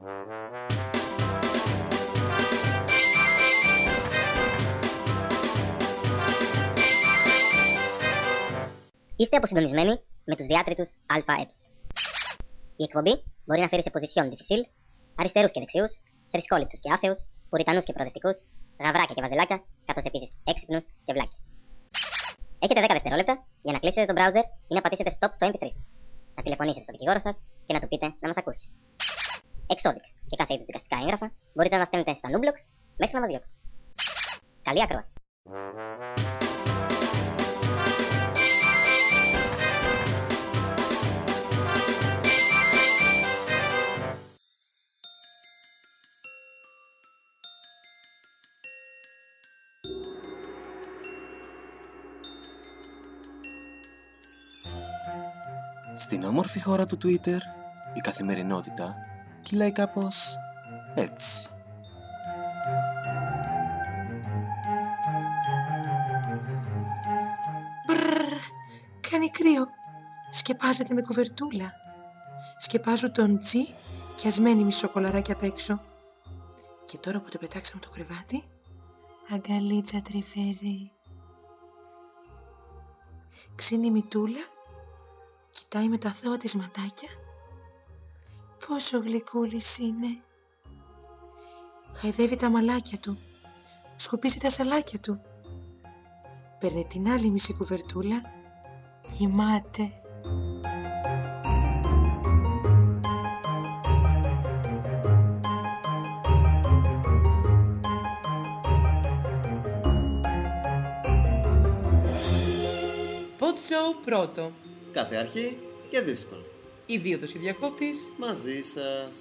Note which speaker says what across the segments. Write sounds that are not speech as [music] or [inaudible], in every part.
Speaker 1: Είστε αποσυντονισμένοι με τους διάτριτους ΑΕ. Η εκπομπή μπορεί να φέρει σε position difficile αριστερούς και δεξιούς, θρησκόληπτους και άθεους, πουριτανούς και προοδευτικούς, γαβράκια και βαζελάκια, καθώς επίσης έξυπνους και βλάκες. Έχετε 10 δευτερόλεπτα για να κλείσετε το browser ή να πατήσετε stop στο MP3 σας. Να τηλεφωνήσετε στον δικηγόρο σας και να του πείτε να μας ακούσει. Εξώδικα και κάθε είδους δικαστικά έγγραφα μπορείτε να τα στέλνετε στα Nublox μέχρι να μας διώξουν. Καλή ακρόαση.
Speaker 2: Στην όμορφη χώρα του Twitter, η καθημερινότητα κυλάει κάπως έτσι.
Speaker 3: Μπρρρ, κάνει κρύο. Σκεπάζεται με κουβερτούλα. Σκεπάζω τον τζι και ασμένη μισό κολαράκι απ' έξω. Και τώρα που το πετάξαμε το κρεβάτι, αγκαλίτσα τρυφερή. Ξύνει η μητούλα, κοιτάει με τα θώα της ματάκια. Πόσο γλυκούλης είναι. Χαϊδεύει τα μαλάκια του, σκουπίζει τα σαλάκια του. Παίρνει την άλλη μισή κουβερτούλα, κοιμάται.
Speaker 4: Pod Show πρώτο.
Speaker 5: Κάθε αρχή και δύσκολο.
Speaker 4: Ιδίωτος και διακόπτης.
Speaker 5: Μαζί σας.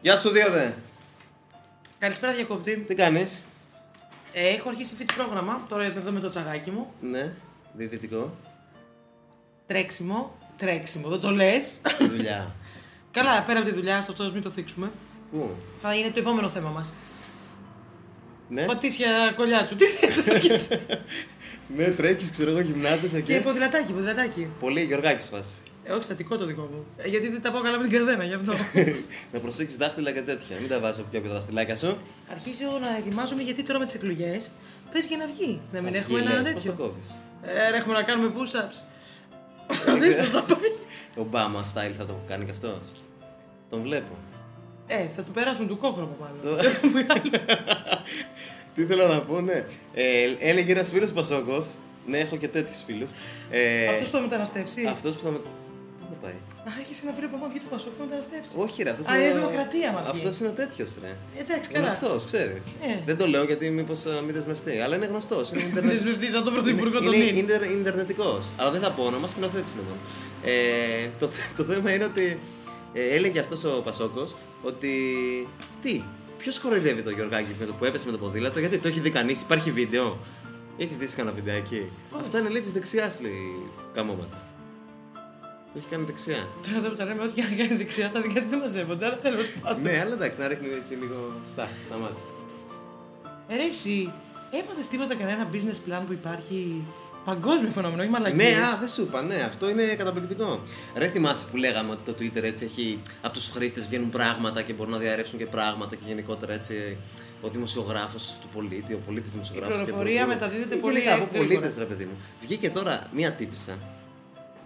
Speaker 5: Γεια σου Δίωδε.
Speaker 4: Καλησπέρα διακόπτη.
Speaker 5: Τι κάνεις;
Speaker 4: Ε, έχω αρχίσει fit πρόγραμμα. Τώρα είμαι εδώ με το τσαγάκι μου.
Speaker 5: Ναι, διαιτητικό.
Speaker 4: Τρέξιμο. Τρέξιμο, δεν το λες.
Speaker 5: Δουλειά.
Speaker 4: Καλά, πέρα από τη δουλειά, στο αυτό μην το θίξουμε.
Speaker 5: Πού;
Speaker 4: Θα είναι το επόμενο θέμα μας.
Speaker 5: Ναι.
Speaker 4: Πατήσια κολλιάτσου. Τι θες να πεις; [laughs]
Speaker 5: ναι, τρέχεις, ξέρω εγώ, γυμνάζεσαι
Speaker 4: Και
Speaker 5: και...
Speaker 4: ποδηλατάκι, ποδηλατάκι.
Speaker 5: Πολύ Γιωργάκης φάση.
Speaker 4: Ε, όχι στατικό το δικό μου. Ε, γιατί δεν τα πάω καλά με την καρδένα, γι' αυτό. [laughs]
Speaker 5: να προσέξεις δάχτυλα και τέτοια. Μην τα βάζεις από τα δαχτυλάκια σου.
Speaker 4: Αρχίζω να ετοιμάζομαι γιατί τώρα με τις εκλογές πες για να βγει. Να μην
Speaker 5: Θα
Speaker 4: έχουμε
Speaker 5: βγει,
Speaker 4: ένα
Speaker 5: λες, Πώς το
Speaker 4: τέτοιο.
Speaker 5: κόβεις.
Speaker 4: Ε, ρε, έχουμε να κάνουμε push-ups. [laughs] Δεις πώς θα πάει.
Speaker 5: Ομπάμα style θα το κάνει κι αυτός. Τον βλέπω.
Speaker 4: Ε, θα του περάσουν του κόκκινο μάλλον.
Speaker 5: Το- [laughs]
Speaker 4: Δεν το βγάλει.
Speaker 5: Τι θέλω να πω, ναι. Ε, έλεγε ένας φίλος Πασόκος. Ναι, έχω και τέτοιους φίλους. Ε,
Speaker 4: Αυτός το μεταναστεύσει.
Speaker 5: αυτός που θα με. Πού θα πάει.
Speaker 4: Α, έχεις ένα φίλο που άμα βγει του Πασόκ θα μεταναστεύσει.
Speaker 5: Όχι, ρε, αυτός
Speaker 4: Α, είναι δημοκρατία, μα βγει.
Speaker 5: Αυτός είναι ο τέτοιος, ρε.
Speaker 4: Εντάξει, καλά.
Speaker 5: Γνωστός, ξέρεις.
Speaker 4: Ε.
Speaker 5: Δεν το λέω γιατί μήπως μην δεσμευτεί, αλλά είναι γνωστός. Είναι [laughs]
Speaker 4: Δεν
Speaker 5: ιντερνετ...
Speaker 4: δεσμευτείς σαν τον πρωθυπουργό των
Speaker 5: είναι,
Speaker 4: νυν.
Speaker 5: είναι ιντερνετικό. Αλλά δεν θα πω όνομα, σκηνοθέτης είναι μόνο. Ε, το, θε- το θέμα είναι ότι ε, έλεγε αυτός ο Πασόκος ότι. Τι, ποιος κοροϊδεύει το Γιωργάκη με το που έπεσε με το ποδήλατο, γιατί το έχει δει κανείς, υπάρχει βίντεο; Έχεις δει κανένα βιντεάκι. Αυτά είναι λέει τη δεξιάς, λέει καμώματα. Το έχει κάνει δεξιά.
Speaker 4: Τώρα εδώ που τα λέμε, ό,τι και να κάνει δεξιά, τα δικά του δεν μαζεύονται, αλλά τέλος πάντων.
Speaker 5: ναι, αλλά εντάξει, να ρίχνει έτσι λίγο στα, σταμάτησε.
Speaker 4: Ε, Ρε, εσύ, έμαθες τίποτα κανένα business plan που υπάρχει παγκόσμιο φαινόμενο, όχι μαλακίες.
Speaker 5: Ναι, α, δεν σου είπα, ναι, αυτό είναι καταπληκτικό. Ρε, θυμάσαι που λέγαμε ότι το Twitter έτσι έχει από τους χρήστες βγαίνουν πράγματα και μπορούν να διαρρεύσουν και πράγματα και γενικότερα έτσι ο δημοσιογράφος του πολίτη, ο πολίτης δημοσιογράφος.
Speaker 4: Η πληροφορία μεταδίδεται πολύ
Speaker 5: Γενικά από
Speaker 4: γρήγορα.
Speaker 5: πολίτες, ρε παιδί μου. Βγήκε τώρα μία τύπησα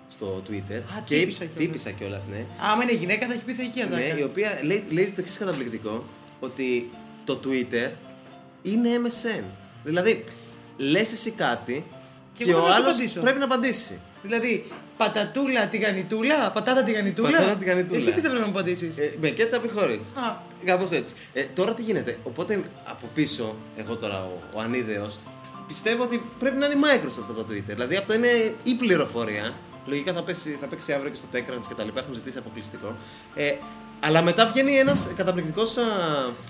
Speaker 5: στο Twitter.
Speaker 4: Α,
Speaker 5: και
Speaker 4: τύπησα
Speaker 5: είπε-
Speaker 4: κιόλας.
Speaker 5: τύπησα κιόλας, ναι.
Speaker 4: Άμα είναι γυναίκα, θα έχει πει θεϊκή
Speaker 5: ναι.
Speaker 4: ατάκα.
Speaker 5: Η οποία λέει, λέει το εξής καταπληκτικό, ότι το Twitter είναι MSN. Δηλαδή, λες εσύ κάτι
Speaker 4: Και
Speaker 5: και,
Speaker 4: εγώ
Speaker 5: ο
Speaker 4: πρέπει να σου
Speaker 5: άλλος
Speaker 4: απαντήσω.
Speaker 5: πρέπει να απαντήσει.
Speaker 4: Δηλαδή, πατατούλα τηγανιτούλα, πατάτα τηγανιτούλα.
Speaker 5: Πατάτα τηγανιτούλα.
Speaker 4: Εσύ τι δεν πρέπει να μου απαντήσεις;
Speaker 5: Ε, με κέτσαπ ή χωρίς;
Speaker 4: Α.
Speaker 5: Κάπως έτσι. Ε, τώρα τι γίνεται; Οπότε από πίσω, εγώ τώρα ο, ο ανίδεος, πιστεύω ότι πρέπει να είναι Microsoft αυτό το Twitter. Δηλαδή αυτό είναι η πληροφορία. Λογικά θα, πέσει, θα παίξει αύριο και στο TechCrunch και τα λοιπά. Έχουν ζητήσει αποκλειστικό. Ε, αλλά μετά βγαίνει ένας καταπληκτικός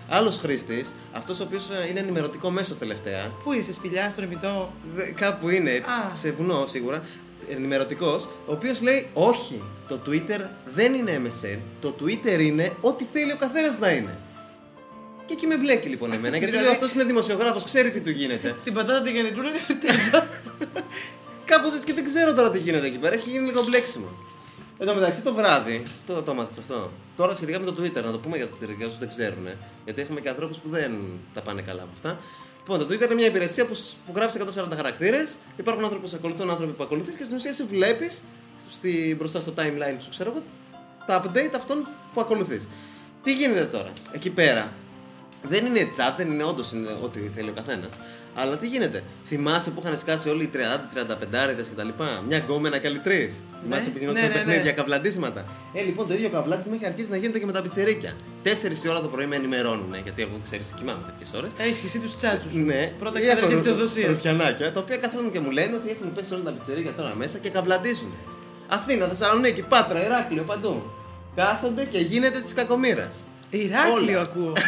Speaker 5: άλλος χρήστης, αυτός ο οποίος είναι ενημερωτικό μέσο τελευταία.
Speaker 4: Πού είσαι, σπηλιά, στον ημιτό.
Speaker 5: Δε- κάπου είναι,
Speaker 4: Α.
Speaker 5: σε βουνό σίγουρα, ενημερωτικός, ο οποίος λέει: Όχι, το Twitter δεν είναι MSN. Το Twitter είναι ό,τι θέλει ο καθένας να είναι. Και εκεί με μπλέκει λοιπόν εμένα. γιατί
Speaker 4: Δηλαδή-
Speaker 5: λέω αυτός είναι δημοσιογράφος, ξέρει τι του γίνεται.
Speaker 4: Στην πατάτα την γεννητούρα είναι φρυτέζα. [laughs]
Speaker 5: Κάπως έτσι και δεν ξέρω τώρα τι γίνεται εκεί πέρα. Έχει γίνει λίγο μπλέξιμο. Εν τω μεταξύ το βράδυ, το, το μάθεις αυτό; Τώρα σχετικά με το Twitter, να το πούμε για το Twitter για όσους δεν ξέρουν. Γιατί έχουμε και ανθρώπους που δεν τα πάνε καλά από αυτά. Λοιπόν, το Twitter είναι μια υπηρεσία που, σ- που γράφεις 140 χαρακτήρες. Υπάρχουν άνθρωποι που σε ακολουθούν, άνθρωποι που ακολουθείς και στην ουσία εσύ βλέπεις μπροστά στο timeline σου, ξέρω εγώ, τα update αυτών που ακολουθείς. Τι γίνεται τώρα, εκεί πέρα; Δεν είναι chat, δεν είναι όντως ό,τι θέλει ο καθένας. Αλλά τι γίνεται, θυμάσαι που είχαν σκάσει όλοι οι 30-35 κτλ. Μια γκόμενα και άλλοι τρεις. Θυμάσαι που γινόταν
Speaker 4: ναι, ναι, ναι.
Speaker 5: παιχνίδια, καβλαντίσματα; Ε, λοιπόν, το ίδιο καβλάντισμα έχει αρχίσει να γίνεται και με τα πιτσερίκια. 4 η ώρα το πρωί με ενημερώνουν, γιατί εγώ ξέρεις, κοιμάμαι τέτοιες ώρες.
Speaker 4: Έχεις και εσύ τους τσάτσου.
Speaker 5: Ναι,
Speaker 4: Πρώτα
Speaker 5: Έχω
Speaker 4: ξέρετε τη
Speaker 5: ρουφ-
Speaker 4: Θεοδοσία.
Speaker 5: Ρουφιανάκια, τα οποία καθόλου και μου λένε ότι έχουν πέσει όλα τα πιτσερίκια τώρα μέσα και καβλαντίζουν. Αθήνα, Θεσσαλονίκη, Πάτρα, Ηράκλειο, παντού. Κάθονται και γίνεται της κακομήρα.
Speaker 4: Ηράκλειο
Speaker 5: Όλα.
Speaker 4: ακούω. [laughs]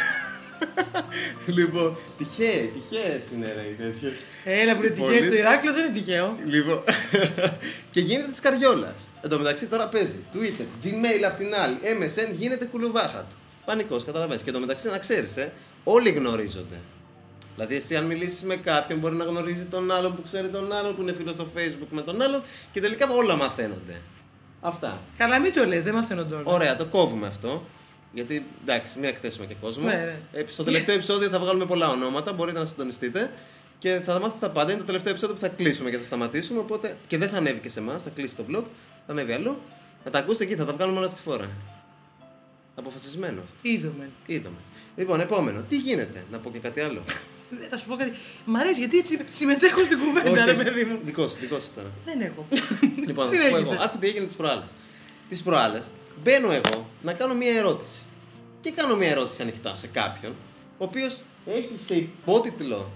Speaker 4: [laughs]
Speaker 5: λοιπόν, τυχαίοι, τυχαίες είναι ρε, οι τέτοιες.
Speaker 4: Έλα που είναι τυχαίο
Speaker 5: Πολύ-
Speaker 4: στο Ηράκλειο δεν είναι τυχαίο.
Speaker 5: Λοιπόν, [laughs] και γίνεται της καριόλας. Εν τω μεταξύ τώρα παίζει Twitter, Gmail απ' την άλλη, MSN γίνεται κουλουβάχα του. Πανικός, καταλαβαίνεις. Και εν τω μεταξύ να ξέρεις, ε, όλοι γνωρίζονται. Δηλαδή, εσύ αν μιλήσεις με κάποιον, μπορεί να γνωρίζει τον άλλον που ξέρει τον άλλον, που είναι φίλος στο Facebook με τον άλλον και τελικά όλα μαθαίνονται. Αυτά.
Speaker 4: Καλά, μην το λες, δεν μαθαίνω τώρα.
Speaker 5: Ωραία, το κόβουμε αυτό. Γιατί εντάξει, μην εκθέσουμε και κόσμο.
Speaker 4: Ναι, ναι.
Speaker 5: Ε, στο τελευταίο επεισόδιο θα βγάλουμε πολλά ονόματα, μπορείτε να συντονιστείτε. Και θα μάθετε τα πάντα. Είναι το τελευταίο επεισόδιο που θα κλείσουμε και θα σταματήσουμε. Οπότε και δεν θα ανέβει και σε εμάς, θα κλείσει το blog, θα ανέβει αλλού. Θα τα ακούσετε εκεί, θα τα βγάλουμε όλα στη φορά. Αποφασισμένο αυτό.
Speaker 4: Είδαμε.
Speaker 5: Είδαμε. Λοιπόν, επόμενο. Τι γίνεται, να πω και κάτι άλλο;
Speaker 4: Ε, Να σου πω κάτι. Μ' αρέσει γιατί έτσι συμμετέχω στην κουβέντα, ρε παιδί μου.
Speaker 5: Δικός σου, δικός σου τώρα.
Speaker 4: Δεν έχω.
Speaker 5: Λοιπόν, θα σου πω
Speaker 4: Συνέχισε.
Speaker 5: εγώ. Άκου τι έγινε τις προάλλες. Τις προάλλες μπαίνω εγώ να κάνω μία ερώτηση. Και κάνω μία ερώτηση ανοιχτά σε κάποιον, ο οποίος έχει σε υπότιτλο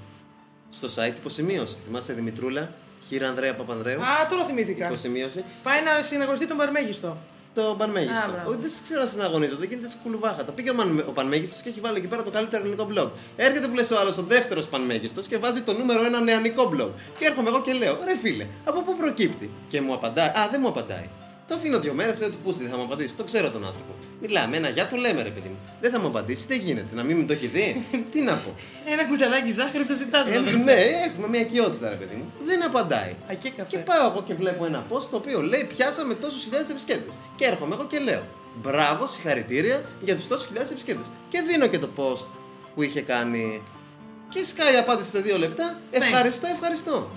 Speaker 5: στο site υποσημείωση. Θυμάστε Δημητρούλα, χείρα Ανδρέα Παπανδρέου;
Speaker 4: Α, τώρα θυμήθηκα.
Speaker 5: Υποσημείωση.
Speaker 4: Πάει να συναγωνιστεί τον Παρμέγιστο.
Speaker 5: Το
Speaker 4: Α,
Speaker 5: Πανμέγιστο.
Speaker 4: μπράβο.
Speaker 5: Ο- Δεν σε ξέρω να συναγωνίζονται, γίνεται σκουλουβάχα. Τα πήγε ο, Μαν- ο Πανμέγιστος και έχει βάλει εκεί πέρα το καλύτερο ελληνικό blog. Έρχεται που λες ο άλλος, ο δεύτερος Πανμέγιστος και βάζει το νούμερο ένα νεανικό blog. Και έρχομαι εγώ και λέω, ρε φίλε, από πού προκύπτει; Και μου απαντάει, Α, δεν μου απαντάει. Το αφήνω δύο μέρες, λέω του πούστη, δεν θα μου απαντήσει. Το ξέρω τον άνθρωπο. Μιλάμε, ένα γεια το λέμε, ρε παιδί μου. Δεν θα μου απαντήσει, δεν γίνεται. Να μην μου το έχει δει. [laughs] Τι να πω.
Speaker 4: Ένα κουταλάκι ζάχαρη το ζητάς.
Speaker 5: Ε, ναι, έχουμε μια οικειότητα, ρε παιδί μου. Δεν απαντάει.
Speaker 4: Α, και καφέ.
Speaker 5: Και πάω εγώ και βλέπω ένα post το οποίο λέει πιάσαμε τόσους χιλιάδες επισκέπτες. Και έρχομαι εγώ και λέω μπράβο, συγχαρητήρια για τους τόσους χιλιάδες επισκέπτες. Και δίνω και το post που είχε κάνει. Και σκάει η απάντηση σε δύο λεπτά. Ευχαριστώ, ευχαριστώ.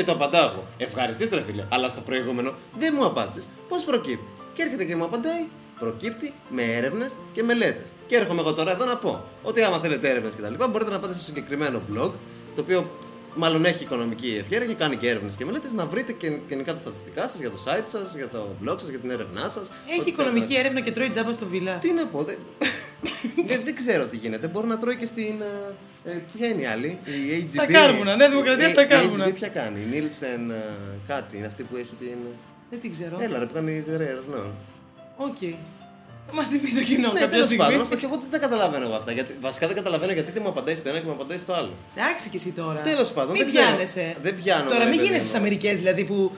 Speaker 5: Και το απαντάω εγώ. Ευχαριστή, ρε φίλε. Αλλά στο προηγούμενο δεν μου απάντησες. Πώς προκύπτει; Και έρχεται και μου απαντάει. Προκύπτει με έρευνες και μελέτες. Και έρχομαι εγώ τώρα εδώ να πω ότι άμα θέλετε έρευνες κτλ. μπορείτε να πάτε στο συγκεκριμένο blog, το οποίο μάλλον έχει οικονομική ευχαίρεια και κάνει και έρευνες και μελέτες, να βρείτε και γενικά τα στατιστικά σας για το site σας, για το blog σας, για την έρευνά σας.
Speaker 4: Έχει οικονομική έρευνα και τρώει τζάμπα στο VILLA.
Speaker 5: Τι να πω, δεν, δεν, [laughs] δεν ξέρω τι γίνεται. Μπορεί να τρώει και στην. Ε, ε, ποια είναι η άλλη, η AGB.
Speaker 4: Στα κάρβουνα, Νέα Δημοκρατία
Speaker 5: Η-
Speaker 4: στα
Speaker 5: η
Speaker 4: κάρβουνα.
Speaker 5: AGB ποια κάνει, η Nielsen ε, κάτι, είναι αυτή που έχει την.
Speaker 4: Δεν την ξέρω.
Speaker 5: Έλα, ρε, που κάνει η εταιρεία ερευνών.
Speaker 4: Οκ. Θα μας την πει το κοινό
Speaker 5: Ναι,
Speaker 4: κάποια
Speaker 5: τέλος
Speaker 4: στιγμή.
Speaker 5: πάντων, αυτό και εγώ δεν τα καταλαβαίνω εγώ αυτά. Γιατί, βασικά δεν καταλαβαίνω γιατί δεν μου απαντάει στο ένα και μου απαντάει στο άλλο.
Speaker 4: Εντάξει και εσύ τώρα.
Speaker 5: Τέλος πάντων,
Speaker 4: Μην
Speaker 5: δεν ξέρω.
Speaker 4: πιάνεσαι.
Speaker 5: Δεν πιάνω,
Speaker 4: Τώρα
Speaker 5: ρε,
Speaker 4: μην
Speaker 5: παιδί
Speaker 4: γίνεσαι
Speaker 5: μου.
Speaker 4: στις Αμερικές δηλαδή που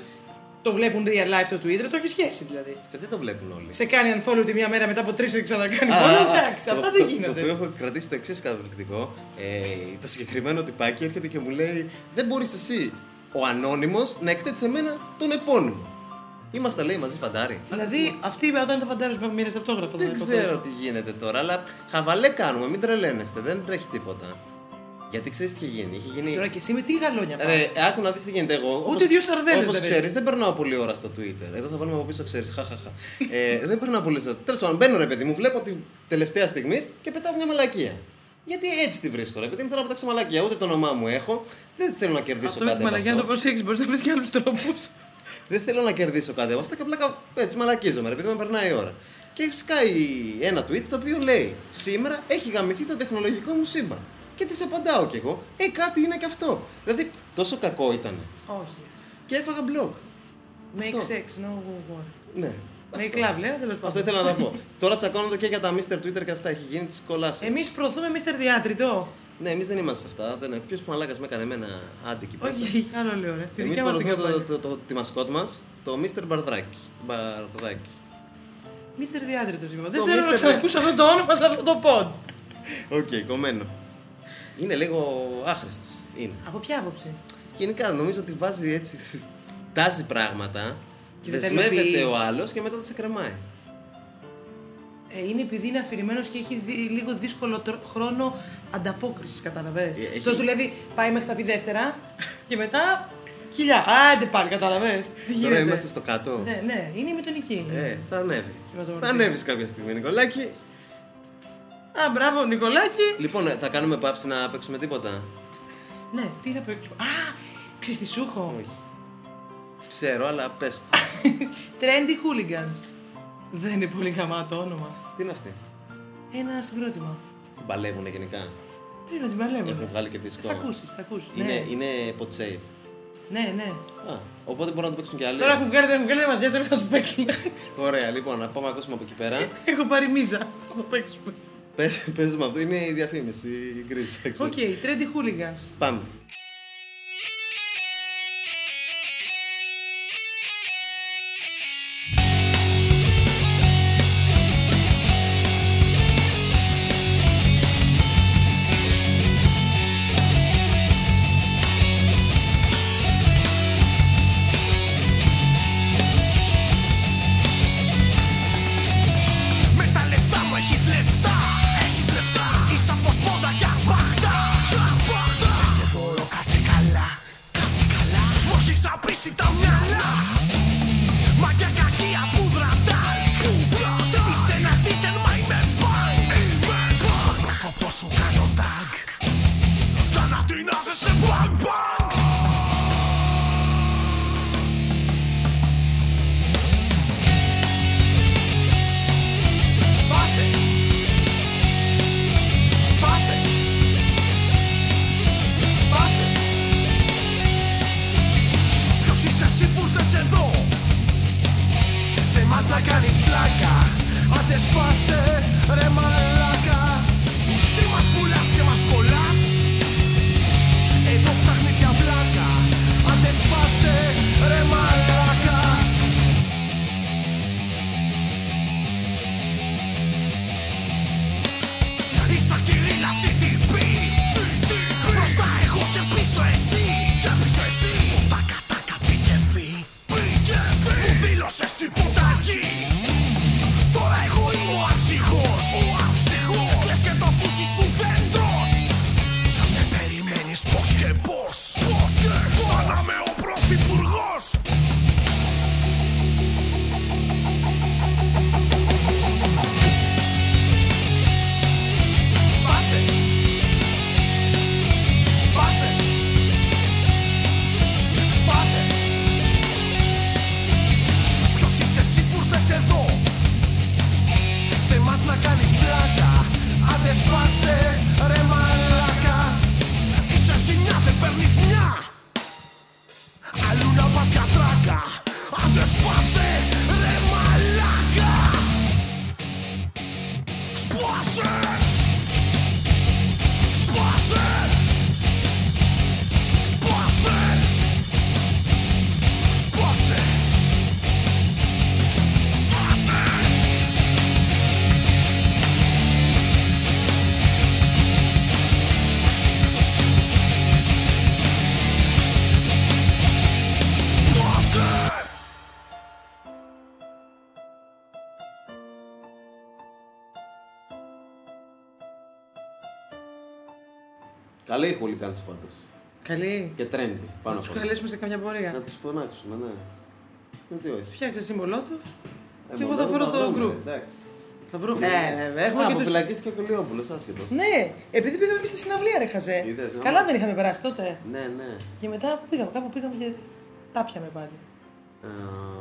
Speaker 4: το βλέπουν real life το Twitter, το έχει σχέση δηλαδή.
Speaker 5: Ε, δεν το βλέπουν όλοι.
Speaker 4: Σε κάνει unfollow τη μία μέρα μετά από τρεις και ξανακάνει
Speaker 5: Α,
Speaker 4: follow.
Speaker 5: α,
Speaker 4: Εντάξει,
Speaker 5: το-
Speaker 4: αυτά
Speaker 5: το-
Speaker 4: δεν
Speaker 5: Το
Speaker 4: γίνονται.
Speaker 5: οποίο έχω κρατήσει το εξής καταπληκτικό. Ε, το συγκεκριμένο τυπάκι έρχεται και μου λέει: Δεν μπορείς εσύ, ο ανώνυμος, να εκθέτει εμένα τον επώνυμο. Είμαστε λέει μαζί φαντάρι.
Speaker 4: Δηλαδή, αυτή όταν ήταν φαντάρο που μοίρασε αυτόγραφο.
Speaker 5: Δεν ξέρω τι γίνεται τώρα, αλλά χαβαλέ κάνουμε, μην τρελαίνεστε, δεν τρέχει τίποτα. Γιατί ξέρεις τι είχε γίνει. Είχε γίνει.
Speaker 4: Τώρα και εσύ με τι γαλόνια πας;
Speaker 5: Ρε, άκου να δεις τι γίνεται εγώ.
Speaker 4: Ούτε δύο σαρδέλες
Speaker 5: Όπως
Speaker 4: δεν
Speaker 5: ξέρεις,
Speaker 4: έχεις.
Speaker 5: δεν περνάω πολλή ώρα στο Twitter. Εδώ θα βάλουμε από πίσω, ξέρεις. Χαχαχα. ε, δεν περνάω πολύ στο Τέλος πάντων, μπαίνω ρε παιδί μου, βλέπω τη τελευταία στιγμή και πετάω μια μαλακία. Γιατί έτσι τη βρίσκω, ρε παιδί μου. Θέλω να πετάξω μαλακία. Ούτε το όνομά μου έχω. Δεν θέλω να κερδίσω
Speaker 4: Αυτό με
Speaker 5: κάτι
Speaker 4: τη
Speaker 5: από
Speaker 4: μαλακιά να το
Speaker 5: αυτό.
Speaker 4: προσέξεις, μπορείς να βρεις και άλλους τρόπους.
Speaker 5: Δεν θέλω να κερδίσω κάτι από αυτό και απλά κα- έτσι μαλακίζομαι, ρε παιδί μου, περνάει η ώρα. Και σκάει ένα tweet το οποίο λέει: Σήμερα έχει γαμηθεί το τεχνολογικό μου σύμπαν. Και τη απαντάω κι εγώ: Ε, κάτι είναι και αυτό. Δηλαδή, τόσο κακό ήταν.
Speaker 4: Όχι.
Speaker 5: Και έφαγα blog.
Speaker 4: Make
Speaker 5: Αυτό.
Speaker 4: sex, no war.
Speaker 5: Ναι.
Speaker 4: Make love, λέω τέλος
Speaker 5: Αυτό
Speaker 4: πάντων.
Speaker 5: ήθελα να τα πω. [laughs] Τώρα τσακώνονται και για τα Mr. Twitter και αυτά. Έχει γίνει τη κολάση.
Speaker 4: Εμείς προωθούμε Mr. Διάτριτο.
Speaker 5: Ναι, εμείς δεν είμαστε σε αυτά. Δεν... Ποιος μαλάκας με έκανε εμένα άντι εκεί πέρα.
Speaker 4: Όχι, [laughs] άλλο λέω ρε. Τη
Speaker 5: Εμείς
Speaker 4: δικιά μας την
Speaker 5: προωθούμε το,
Speaker 4: καμπάνια.
Speaker 5: το, το, τη μασκότ μας, το Mr. Μπαρδράκι. Μπαρδράκι.
Speaker 4: Mr. Διάτριτο είπα. Δεν
Speaker 5: Το
Speaker 4: θέλω
Speaker 5: Mr.
Speaker 4: να ξανακούσω αυτό το όνομα σε αυτό το pod.
Speaker 6: Οκ, κομμένο. Είναι λίγο άχρηστος. Είναι.
Speaker 4: Από ποια άποψη;
Speaker 6: Γενικά νομίζω ότι βάζει έτσι. Τάζει πράγματα.
Speaker 4: Και δεν τα
Speaker 6: δεσμεύεται
Speaker 4: υλοποιεί.
Speaker 6: ο άλλος και μετά τα σε κρεμάει.
Speaker 4: Ε, είναι επειδή είναι αφηρημένος και έχει δι- λίγο δύσκολο τρο- χρόνο ανταπόκρισης, καταλαβες.
Speaker 6: Ε, έχει-
Speaker 4: Αυτό δουλεύει, πάει μέχρι τα πει δεύτερα και μετά χιλιά. Άντε πάλι, καταλαβες. Τι
Speaker 6: Τώρα
Speaker 4: γίνεται;
Speaker 6: είμαστε στο κάτω.
Speaker 4: Ναι, ναι, είναι η μητονική.
Speaker 6: Ε, θα ανέβει.
Speaker 4: Σηματομορφή.
Speaker 6: Θα ανέβεις κάποια στιγμή, Νικολάκη.
Speaker 4: Α, μπράβο, Νικολάκη.
Speaker 6: Λοιπόν, ε, θα κάνουμε παύση να παίξουμε τίποτα;
Speaker 4: Ναι, τι θα παίξω. Α, ξυστισούχο.
Speaker 6: Όχι. Ξέρω, αλλά πες το. [laughs]
Speaker 4: Trendy Hooligans. Δεν είναι πολύ γαμάτο όνομα.
Speaker 6: Τι είναι αυτή;
Speaker 4: Ένα συγκρότημα.
Speaker 6: Την παλεύουν γενικά;
Speaker 4: Πρέπει να την παλεύω.
Speaker 6: Έχουν βγάλει και δίσκο.
Speaker 4: Θα ακούσεις, θα ακούσεις.
Speaker 6: Είναι,
Speaker 4: Ναι.
Speaker 6: είναι pod safe.
Speaker 4: ναι, ναι.
Speaker 6: Α, οπότε μπορούν να το παίξουν και άλλοι.
Speaker 4: Τώρα έχουν βγάλει, δεν έχουν βγάλει, δεν μας νοιάζει, εμείς θα το παίξουμε.
Speaker 6: Ωραία, λοιπόν, να πάμε να ακούσουμε από εκεί πέρα. [laughs]
Speaker 4: Έχω πάρει μίζα. Θα το παίξουμε.
Speaker 6: Πες, πες μου αυτό, είναι η διαφήμιση, η γκρίζα. ξέρω.
Speaker 4: Οκ, Trendy Hooligans.
Speaker 6: Πάμε. Καλή η χούλικαν πάντω.
Speaker 4: Καλή.
Speaker 6: Και trendy πάνω
Speaker 4: Να τους
Speaker 6: από όλα.
Speaker 4: καλέσουμε σε καμιά
Speaker 6: Να
Speaker 4: πορεία.
Speaker 6: τους φωνάξουμε, ναι. Γιατί όχι.
Speaker 4: Φτιάξε εσύ μολότοφ.
Speaker 6: Ε,
Speaker 4: Και εγώ
Speaker 6: μόνο
Speaker 4: θα φέρω
Speaker 6: θα
Speaker 4: το
Speaker 6: βρούμε,
Speaker 4: γκρουπ.
Speaker 6: Εντάξει.
Speaker 4: Θα βρω. Ε, βέβαια, έχουμε
Speaker 6: Α,
Speaker 4: και
Speaker 6: από
Speaker 4: τους...
Speaker 6: φυλακίστηκε ο Κολιόπουλος, άσχετο.
Speaker 4: Ναι, επειδή πήγαμε και στη συναυλία, ρε Χαζέ.
Speaker 6: Είδες, άμα.
Speaker 4: Καλά δεν είχαμε περάσει τότε.
Speaker 6: Ναι, ναι.
Speaker 4: Και μετά που πήγαμε, κάπου πήγαμε και τα πιαμε πάλι.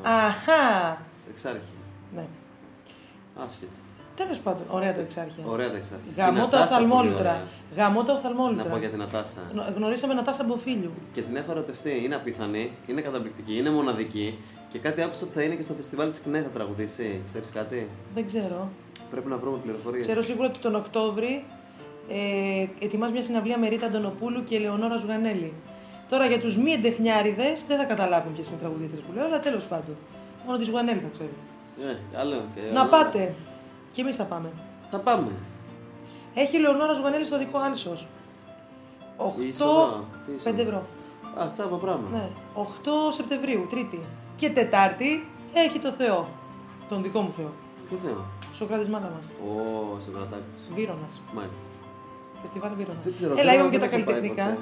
Speaker 6: Α,
Speaker 4: Αχά!
Speaker 6: Εξάρχεια.
Speaker 4: Ναι.
Speaker 6: Άσχετο.
Speaker 4: Τέλος πάντων, ωραία το εξάρχεια.
Speaker 6: Ωραία τα εξάρχεια.
Speaker 4: Γαμώ
Speaker 6: Και η
Speaker 4: τα
Speaker 6: Νατάσα πολύ
Speaker 4: οφθαλμόλουτρα.
Speaker 6: ωραία.
Speaker 4: Γαμώ τα
Speaker 6: Να
Speaker 4: οφθαλμόλουτρα.
Speaker 6: πω για την Ατάσα.
Speaker 4: Γνω- Γνωρίσαμε Νατάσα Μποφίλιου.
Speaker 6: Και την έχω ερωτευτεί. Είναι απίθανη, είναι καταπληκτική, είναι μοναδική. Και κάτι άκουσα ότι θα είναι και στο φεστιβάλ της ΚΝΕ θα τραγουδήσει. Ξέρεις κάτι;
Speaker 4: Δεν ξέρω.
Speaker 6: Πρέπει να βρούμε πληροφορίες.
Speaker 4: Ξέρω σίγουρα ότι τον Οκτώβρη ε, ετοιμάζει μια συναυλία με Ρίτα Αντωνοπούλου και Ελεονόρα Ζουγανέλη. Τώρα για τους μη εντεχνιάριδες δεν θα καταλάβουν ποιες είναι οι τραγουδίστρες που λέω, αλλά τέλος πάντων. Μόνο τη Ζουγανέλη θα ξέρουν.
Speaker 6: Ε, καλό. Και
Speaker 4: Να
Speaker 6: όλα.
Speaker 4: πάτε. Και εμείς θα πάμε.
Speaker 6: Θα πάμε.
Speaker 4: Έχει η Λεωνόρα Ζουγανέλη στο δικό άλσο. 8.
Speaker 5: Είσοδο, τι
Speaker 4: 5
Speaker 5: είσοδο.
Speaker 4: ευρώ.
Speaker 5: Α, τσάπα πράγμα.
Speaker 4: Ναι. 8 Σεπτεμβρίου, Τρίτη. Και Τετάρτη έχει το Θεό. Τον δικό μου Θεό.
Speaker 5: Ποιο Θεό;
Speaker 4: Σοκράτη μάνα μας.
Speaker 5: Ω, Σοκρατάκος.
Speaker 4: Βύρονα.
Speaker 5: Μάλιστα.
Speaker 4: Φεστιβάλ Βύρονα.
Speaker 5: Δεν ξέρω,
Speaker 4: Έλα,
Speaker 5: δεν
Speaker 4: είπαμε και
Speaker 5: έχω
Speaker 4: τα
Speaker 5: πάει
Speaker 4: καλλιτεχνικά.
Speaker 5: ποτέ.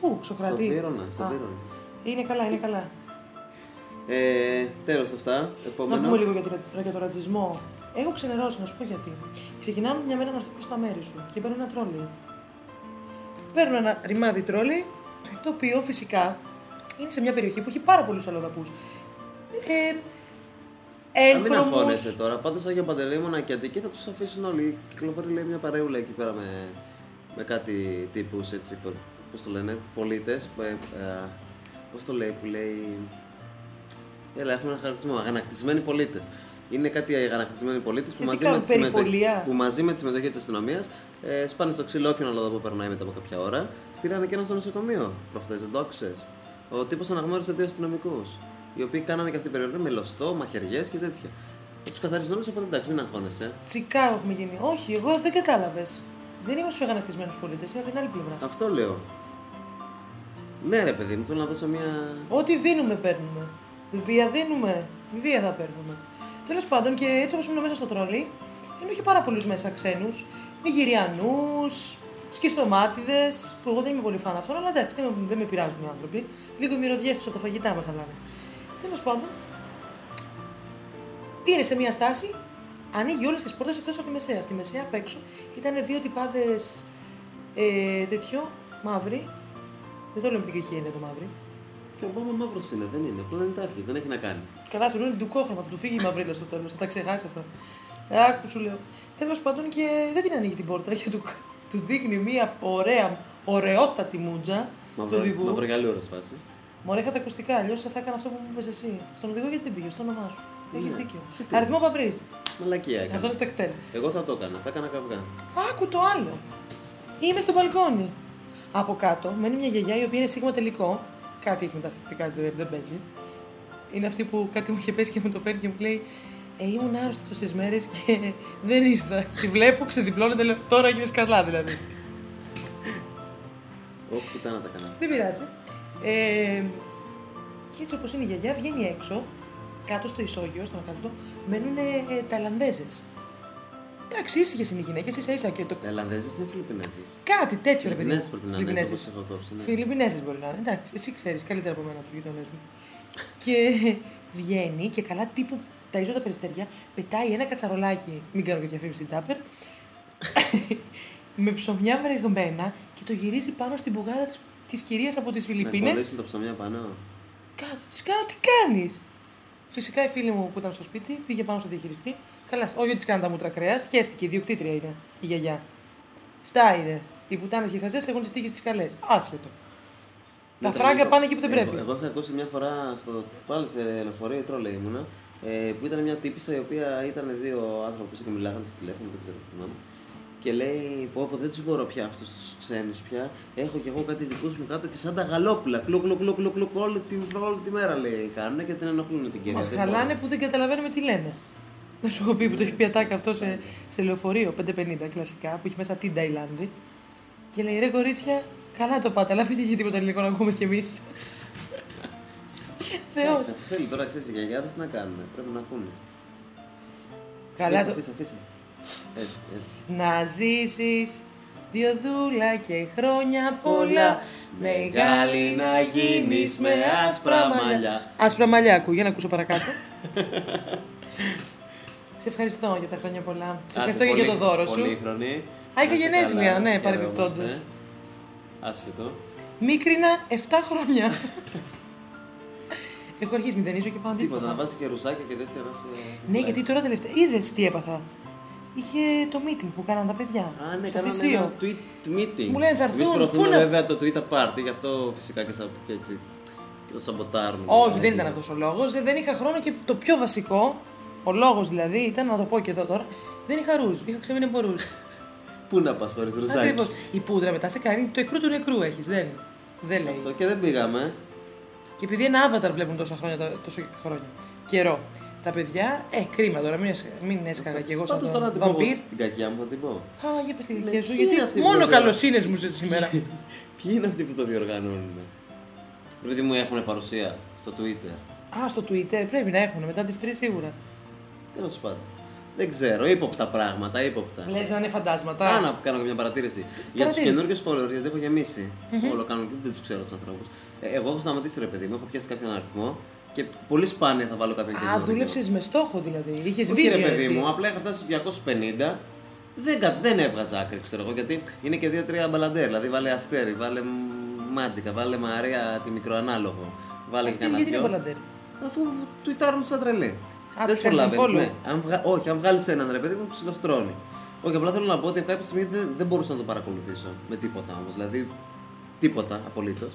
Speaker 4: Πού,
Speaker 5: Στο
Speaker 4: Σοκρατή.
Speaker 5: Βύρονα, στο
Speaker 4: Α,
Speaker 5: Βύρονα.
Speaker 4: Είναι καλά, είναι καλά.
Speaker 5: Ε, τέλος αυτά.
Speaker 4: Να
Speaker 5: Επόμενο.
Speaker 4: πούμε λίγο για, το ρατσι- για το ρατσισμό. Έχω ξενερώσει, να σου πω γιατί. Ξεκινάμε μια μέρα να έρθω προς τα μέρη σου και παίρνω ένα τρόλι. Παίρνω ένα ρημάδι τρόλι, το οποίο φυσικά είναι σε μια περιοχή που έχει πάρα πολλούς αλλοδαπούς. Ε,
Speaker 5: Να μην
Speaker 4: έγχρωμους.
Speaker 5: αγχώνεσαι τώρα. Πάντως Άγιο Παντελήμωνα και Αττική θα τους αφήσουν όλοι. Κυκλοφορεί λέει μια παρεούλα εκεί πέρα με, με κάτι τύπους έτσι. Πώς το λένε, πολίτες. Πώς το λέει που λέει. Έλα, έχουμε ένα χαρακτηρισμό. Αγανακτισμένοι πολίτες. Είναι κάτι αγανακτισμένοι πολίτες που,
Speaker 4: τι
Speaker 5: μαζί
Speaker 4: κάνουν,
Speaker 5: με τη συμμετοχή-
Speaker 4: περιπολία;
Speaker 5: που μαζί με τη συμμετοχή της αστυνομίας ε, σπάνε στο ξύλο όποιον αλλοδαπό περνάει μετά από κάποια ώρα. Στείλανε και ένα στο νοσοκομείο προχθές, δεν το άκουσες. Ο τύπος αναγνώρισε δύο αστυνομικούς. Οι οποίοι κάνανε και αυτή την περίοδο με λωστό, μαχαιριές και τέτοια. Τους καθαρίζουν όλου, οπότε εντάξει, μην αγχώνεσαι.
Speaker 4: Τσικάго έχουμε γίνει. Όχι, εγώ δεν κατάλαβες. Δεν είμαι στους αγανακτισμένους πολίτες, είμαι από την άλλη πλευρά.
Speaker 5: Αυτό λέω. Ναι, ρε παιδί μου, θέλω να δώσω μια.
Speaker 4: Ό,τι δίνουμε παίρνουμε. Βία δίνουμε. Βία θα παίρνουμε. Τέλος πάντων και έτσι όπως ήμουν μέσα στο τρόλι, ενώ είχε πάρα πολλούς μέσα ξένους, Νιγηριανούς, σκιστομάτιδε, που εγώ δεν είμαι πολύ φαν αυτών, αλλά εντάξει, δεν με, δεν με πειράζουν οι άνθρωποι. Λίγο οι μυρωδιές τους από τα φαγητά με χαλάνε. Τέλος πάντων, είναι σε μια στάση, ανοίγει όλες τις πόρτες εκτός από τη μεσαία. Στη μεσαία απ' έξω ήταν δύο τυπάδες ε, τέτοιο, μαύροι. Δεν το λέω με την κεχή είναι το μαύρη.
Speaker 5: Και ο Ομπάμα μαύρος είναι, δεν είναι. Πλανητάρχη, δεν έχει να κάνει.
Speaker 4: Καλά, του λένε ντουκόχρωμα, θα του φύγει η μαυρίλα στο τέλος, θα τα ξεχάσει αυτά. Ε, άκου που σου λέω. Τέλος πάντων και δεν την ανοίγει την πόρτα και του, του δείχνει μια ωραία, ωραιότατη μούτζα του οδηγού.
Speaker 5: Μαυρογαλούρα φάση.
Speaker 4: Μωρέ, είχα τα ακουστικά, αλλιώς θα έκανα αυτό που μου είπες εσύ. Στον οδηγό γιατί δεν πήγε, στο όνομά σου. Έχεις
Speaker 5: Ναι.
Speaker 4: δίκιο. Αριθμό παπρίς.
Speaker 5: Μαλακία
Speaker 4: Αυτός είναι
Speaker 5: έκανε.
Speaker 4: στεκτέλ.
Speaker 5: Εγώ θα το έκανα, θα έκανα καυγά.
Speaker 4: Άκου το άλλο. Είμαι στο μπαλκόνι. Από κάτω μένει μια γιαγιά η οποία είναι σίγμα τελικό. Κάτι έχει με τα αυθεντικά, δεν, δεν παίζει. Είναι αυτή που κάτι μου είχε πέσει και μου το φέρνει και μου λέει ε, ήμουν άρρωστο τόσες μέρες και [laughs] δεν ήρθα. Τη βλέπω, ξεδιπλώνεται, λέω τώρα γίνεις καλά δηλαδή.
Speaker 5: Όχι, πουτάνα τα έκανα.
Speaker 4: δεν πειράζει. Ε, και έτσι όπως είναι η γιαγιά, βγαίνει έξω, κάτω στο ισόγειο, στον ακράτο, μένουν ε, Ταϊλανδέζες. Εντάξει, ήσυχες είναι οι γυναίκες, ίσα ίσα και το.
Speaker 5: Ταϊλανδέζες είναι Φιλιππινέζε.
Speaker 4: Κάτι τέτοιο ρε παιδί. μου.
Speaker 5: Φιλιππινέζες πρέπει να είναι,
Speaker 4: Φιλιππινέζες.
Speaker 5: όπως έχω κόψει. ναι.
Speaker 4: Φιλιππινέζες μπορεί να είναι. Εντάξει, εσύ ξέρεις καλύτερα από μένα τους γειτονές μου. Και βγαίνει και καλά τύπου ταΐζω τα περιστέρια, πετάει ένα κατσαρολάκι, μην κάνω και διαφήμιση στην τάπερ, [laughs] με ψωμιά βρεγμένα και το γυρίζει πάνω στην πουγάδα της, της κυρίας από τις
Speaker 5: Να
Speaker 4: Φιλιππίνες.
Speaker 5: κολλήσουν τα ψωμιά πάνω.
Speaker 4: Κάτω, της κάνω, τι κάνεις; Φυσικά η φίλη μου που ήταν στο σπίτι πήγε πάνω στο διαχειριστή. Καλά, όχι ότι της κάνουν τα μούτρα κρέας, χαίστηκε, η διοκτήτρια είναι η γιαγιά. Αυτά είναι. Οι πουτάνες και οι χαζές έχουν τις τύχες τι καλές. Άσχετο. Τα
Speaker 5: Ναι,
Speaker 4: φράγκα
Speaker 5: εγώ-
Speaker 4: πάνε εκεί που δεν
Speaker 5: εγώ-
Speaker 4: πρέπει.
Speaker 5: Εγώ είχα ακούσει μια φορά στο, πάλι σε λεωφορείο ή τρόλε ήμουνα, ε, που ήταν μια τύπησα η οποία ήταν δύο άνθρωποι που και μιλάγανε στο τηλέφωνο, δεν ξέρω τι θυμάμαι. Και λέει: Πω, πω δεν τους μπορώ πια αυτούς τους ξένους πια. Έχω κι εγώ κάτι δικούς μου κάτω και σαν τα γαλόπουλα. Κλου, κλου, κλου, κλου, κλου, όλη, τη, όλη τη μέρα λέει κάνουν και την ενοχλούν την κυρία.
Speaker 4: Μας
Speaker 5: Δεν
Speaker 4: χαλάνε
Speaker 5: μπορώ.
Speaker 4: που δεν καταλαβαίνουμε τι λένε. Δεν σου έχω πει που το έχει πει ατάκα αυτό σε, σε λεωφορείο 550 κλασικά που έχει μέσα την Ταϊλάνδη. Και λέει ρε κορίτσια, καλά το πάτε, αλλά πείτε και τίποτα ελληνικό να ακούμε κι εμείς. Θεός.
Speaker 5: Εντάξει, αφού θέλει τώρα ξέρεις οι γιαγιάδες τι να κάνουν. Πρέπει να ακούνε.
Speaker 4: Καλά
Speaker 5: Αφήσε,
Speaker 4: το.
Speaker 5: αφήσε, αφήσε. Έτσι, έτσι.
Speaker 4: Να ζήσεις δύο δούλα και χρόνια πολλά Μεγάλη να γίνεις με άσπρα μαλλιά Άσπρα μαλλιά ακούω, για να ακούσω παρακάτω Σε ευχαριστώ για τα χρόνια πολλά Σε ευχαριστώ και για το δώρο σου
Speaker 5: Πολύχρονη.
Speaker 4: Α, είχε
Speaker 5: Να είσαι
Speaker 4: γενέθλια,
Speaker 5: καλά, να
Speaker 4: ναι,
Speaker 5: σε
Speaker 4: παρεμπιπτόντως.
Speaker 5: χαιρόμαστε. Άσχετο.
Speaker 4: Μίκρινα 7 χρόνια Έχω αρχίσει μηδενίζω και πάω
Speaker 5: Τίποτα, να
Speaker 4: αντίστοιχα
Speaker 5: βάζεις και ρουζάκια και τέτοια να σε.
Speaker 4: Ναι, γιατί τώρα τελευταία. Είδες τι έπαθα. Είχε το meeting που κάναν τα παιδιά.
Speaker 5: Α, ναι,
Speaker 4: στο
Speaker 5: κάνανε
Speaker 4: θυσίο.
Speaker 5: ένα tweet meeting.
Speaker 4: Μου λένε, θα
Speaker 5: Εμείς
Speaker 4: έρθουν,
Speaker 5: προωθούμε
Speaker 4: πού να-
Speaker 5: βέβαια το tweet apart, γι' αυτό φυσικά και, σα... και έτσι. Και το σαμποτάρουν.
Speaker 4: Όχι, δεν ήταν αυτός ο λόγος. Δεν είχα χρόνο και το πιο βασικό, ο λόγος δηλαδή ήταν, να το πω και εδώ τώρα, δεν είχα ρούζ. Είχα ξεμείνει από ρούζ.
Speaker 5: Πού να πας χωρίς ρουζάκι;
Speaker 4: Ακριβώς. Η πούδρα μετά σε κάνει το εκρού του νεκρού έχεις. Δεν, δεν λέει.
Speaker 5: Αυτό και δεν πήγαμε.
Speaker 4: Και επειδή ένα avatar βλέπουν τόσα χρόνια, τόσο χρόνια καιρό. τα παιδιά. Ε, κρίμα τώρα, μην, έσκα- μην έσκαγα κι εγώ σαν
Speaker 5: Πάντως τώρα να
Speaker 4: τον
Speaker 5: την πω εγώ
Speaker 4: βαμπύρ.
Speaker 5: την κακιά μου, θα την πω.
Speaker 4: Α, για πες τη
Speaker 5: Ναι,
Speaker 4: κακιά σου,
Speaker 5: ποιοι είναι
Speaker 4: γιατί
Speaker 5: αυτοί που
Speaker 4: μόνο
Speaker 5: το διοργανώνουν;
Speaker 4: καλοσύνες μου είσαι σήμερα. [laughs]
Speaker 5: Ποιοι είναι αυτοί που το διοργανώνουν; Επειδή μου έχουν παρουσία στο Twitter.
Speaker 4: Α, στο Twitter πρέπει να έχουν μετά τις τρεις σίγουρα.
Speaker 5: Τέλος πάντων. Δεν ξέρω, ύποπτα πράγματα, ύποπτα.
Speaker 4: Λες να είναι φαντάσματα.
Speaker 5: Α, να κάνω και μια παρατήρηση. Για τους
Speaker 4: Παρατήρηση.
Speaker 5: καινούριου followers, γιατί έχω γεμίσει. Όλο κάνω και δεν τους ξέρω τους ανθρώπους. εγώ έχω σταματήσει ρε παιδί μου, έχω πιάσει κάποιον αριθμό και πολύ σπάνια θα βάλω κάποιον
Speaker 4: Α,
Speaker 5: καινούριο.
Speaker 4: δούλεψες με στόχο δηλαδή. Είχες
Speaker 5: Όχι ρε
Speaker 4: vision
Speaker 5: παιδί
Speaker 4: εσύ.
Speaker 5: μου, απλά είχα φτάσει στους 250. Δεν, κα- δεν έβγαζα άκρη, ξέρω εγώ, γιατί είναι και δύο-τρία μπαλαντέρ. Δηλαδή, βάλε αστέρι, βάλε μάτζικα, βάλε Μαρία τη μικροανάλογο. Βάλε και
Speaker 4: Αυτή
Speaker 5: κανένα
Speaker 4: γιατί είναι
Speaker 5: δυο.
Speaker 4: μπαλαντέρ;
Speaker 5: Αφού του ητάρουν σαν τρελή.
Speaker 4: Α,
Speaker 5: δεν
Speaker 4: τους
Speaker 5: σου προλαβαίνεις,
Speaker 4: κάνεις
Speaker 5: ναι. Αν βγα... Όχι, αν βγάλεις έναν ρε παιδί μου, ψιλοστρώνει. Όχι, απλά θέλω να πω ότι κάποια στιγμή δεν, δεν μπορούσα να το παρακολουθήσω με τίποτα όμως. Δηλαδή, τίποτα απολύτως.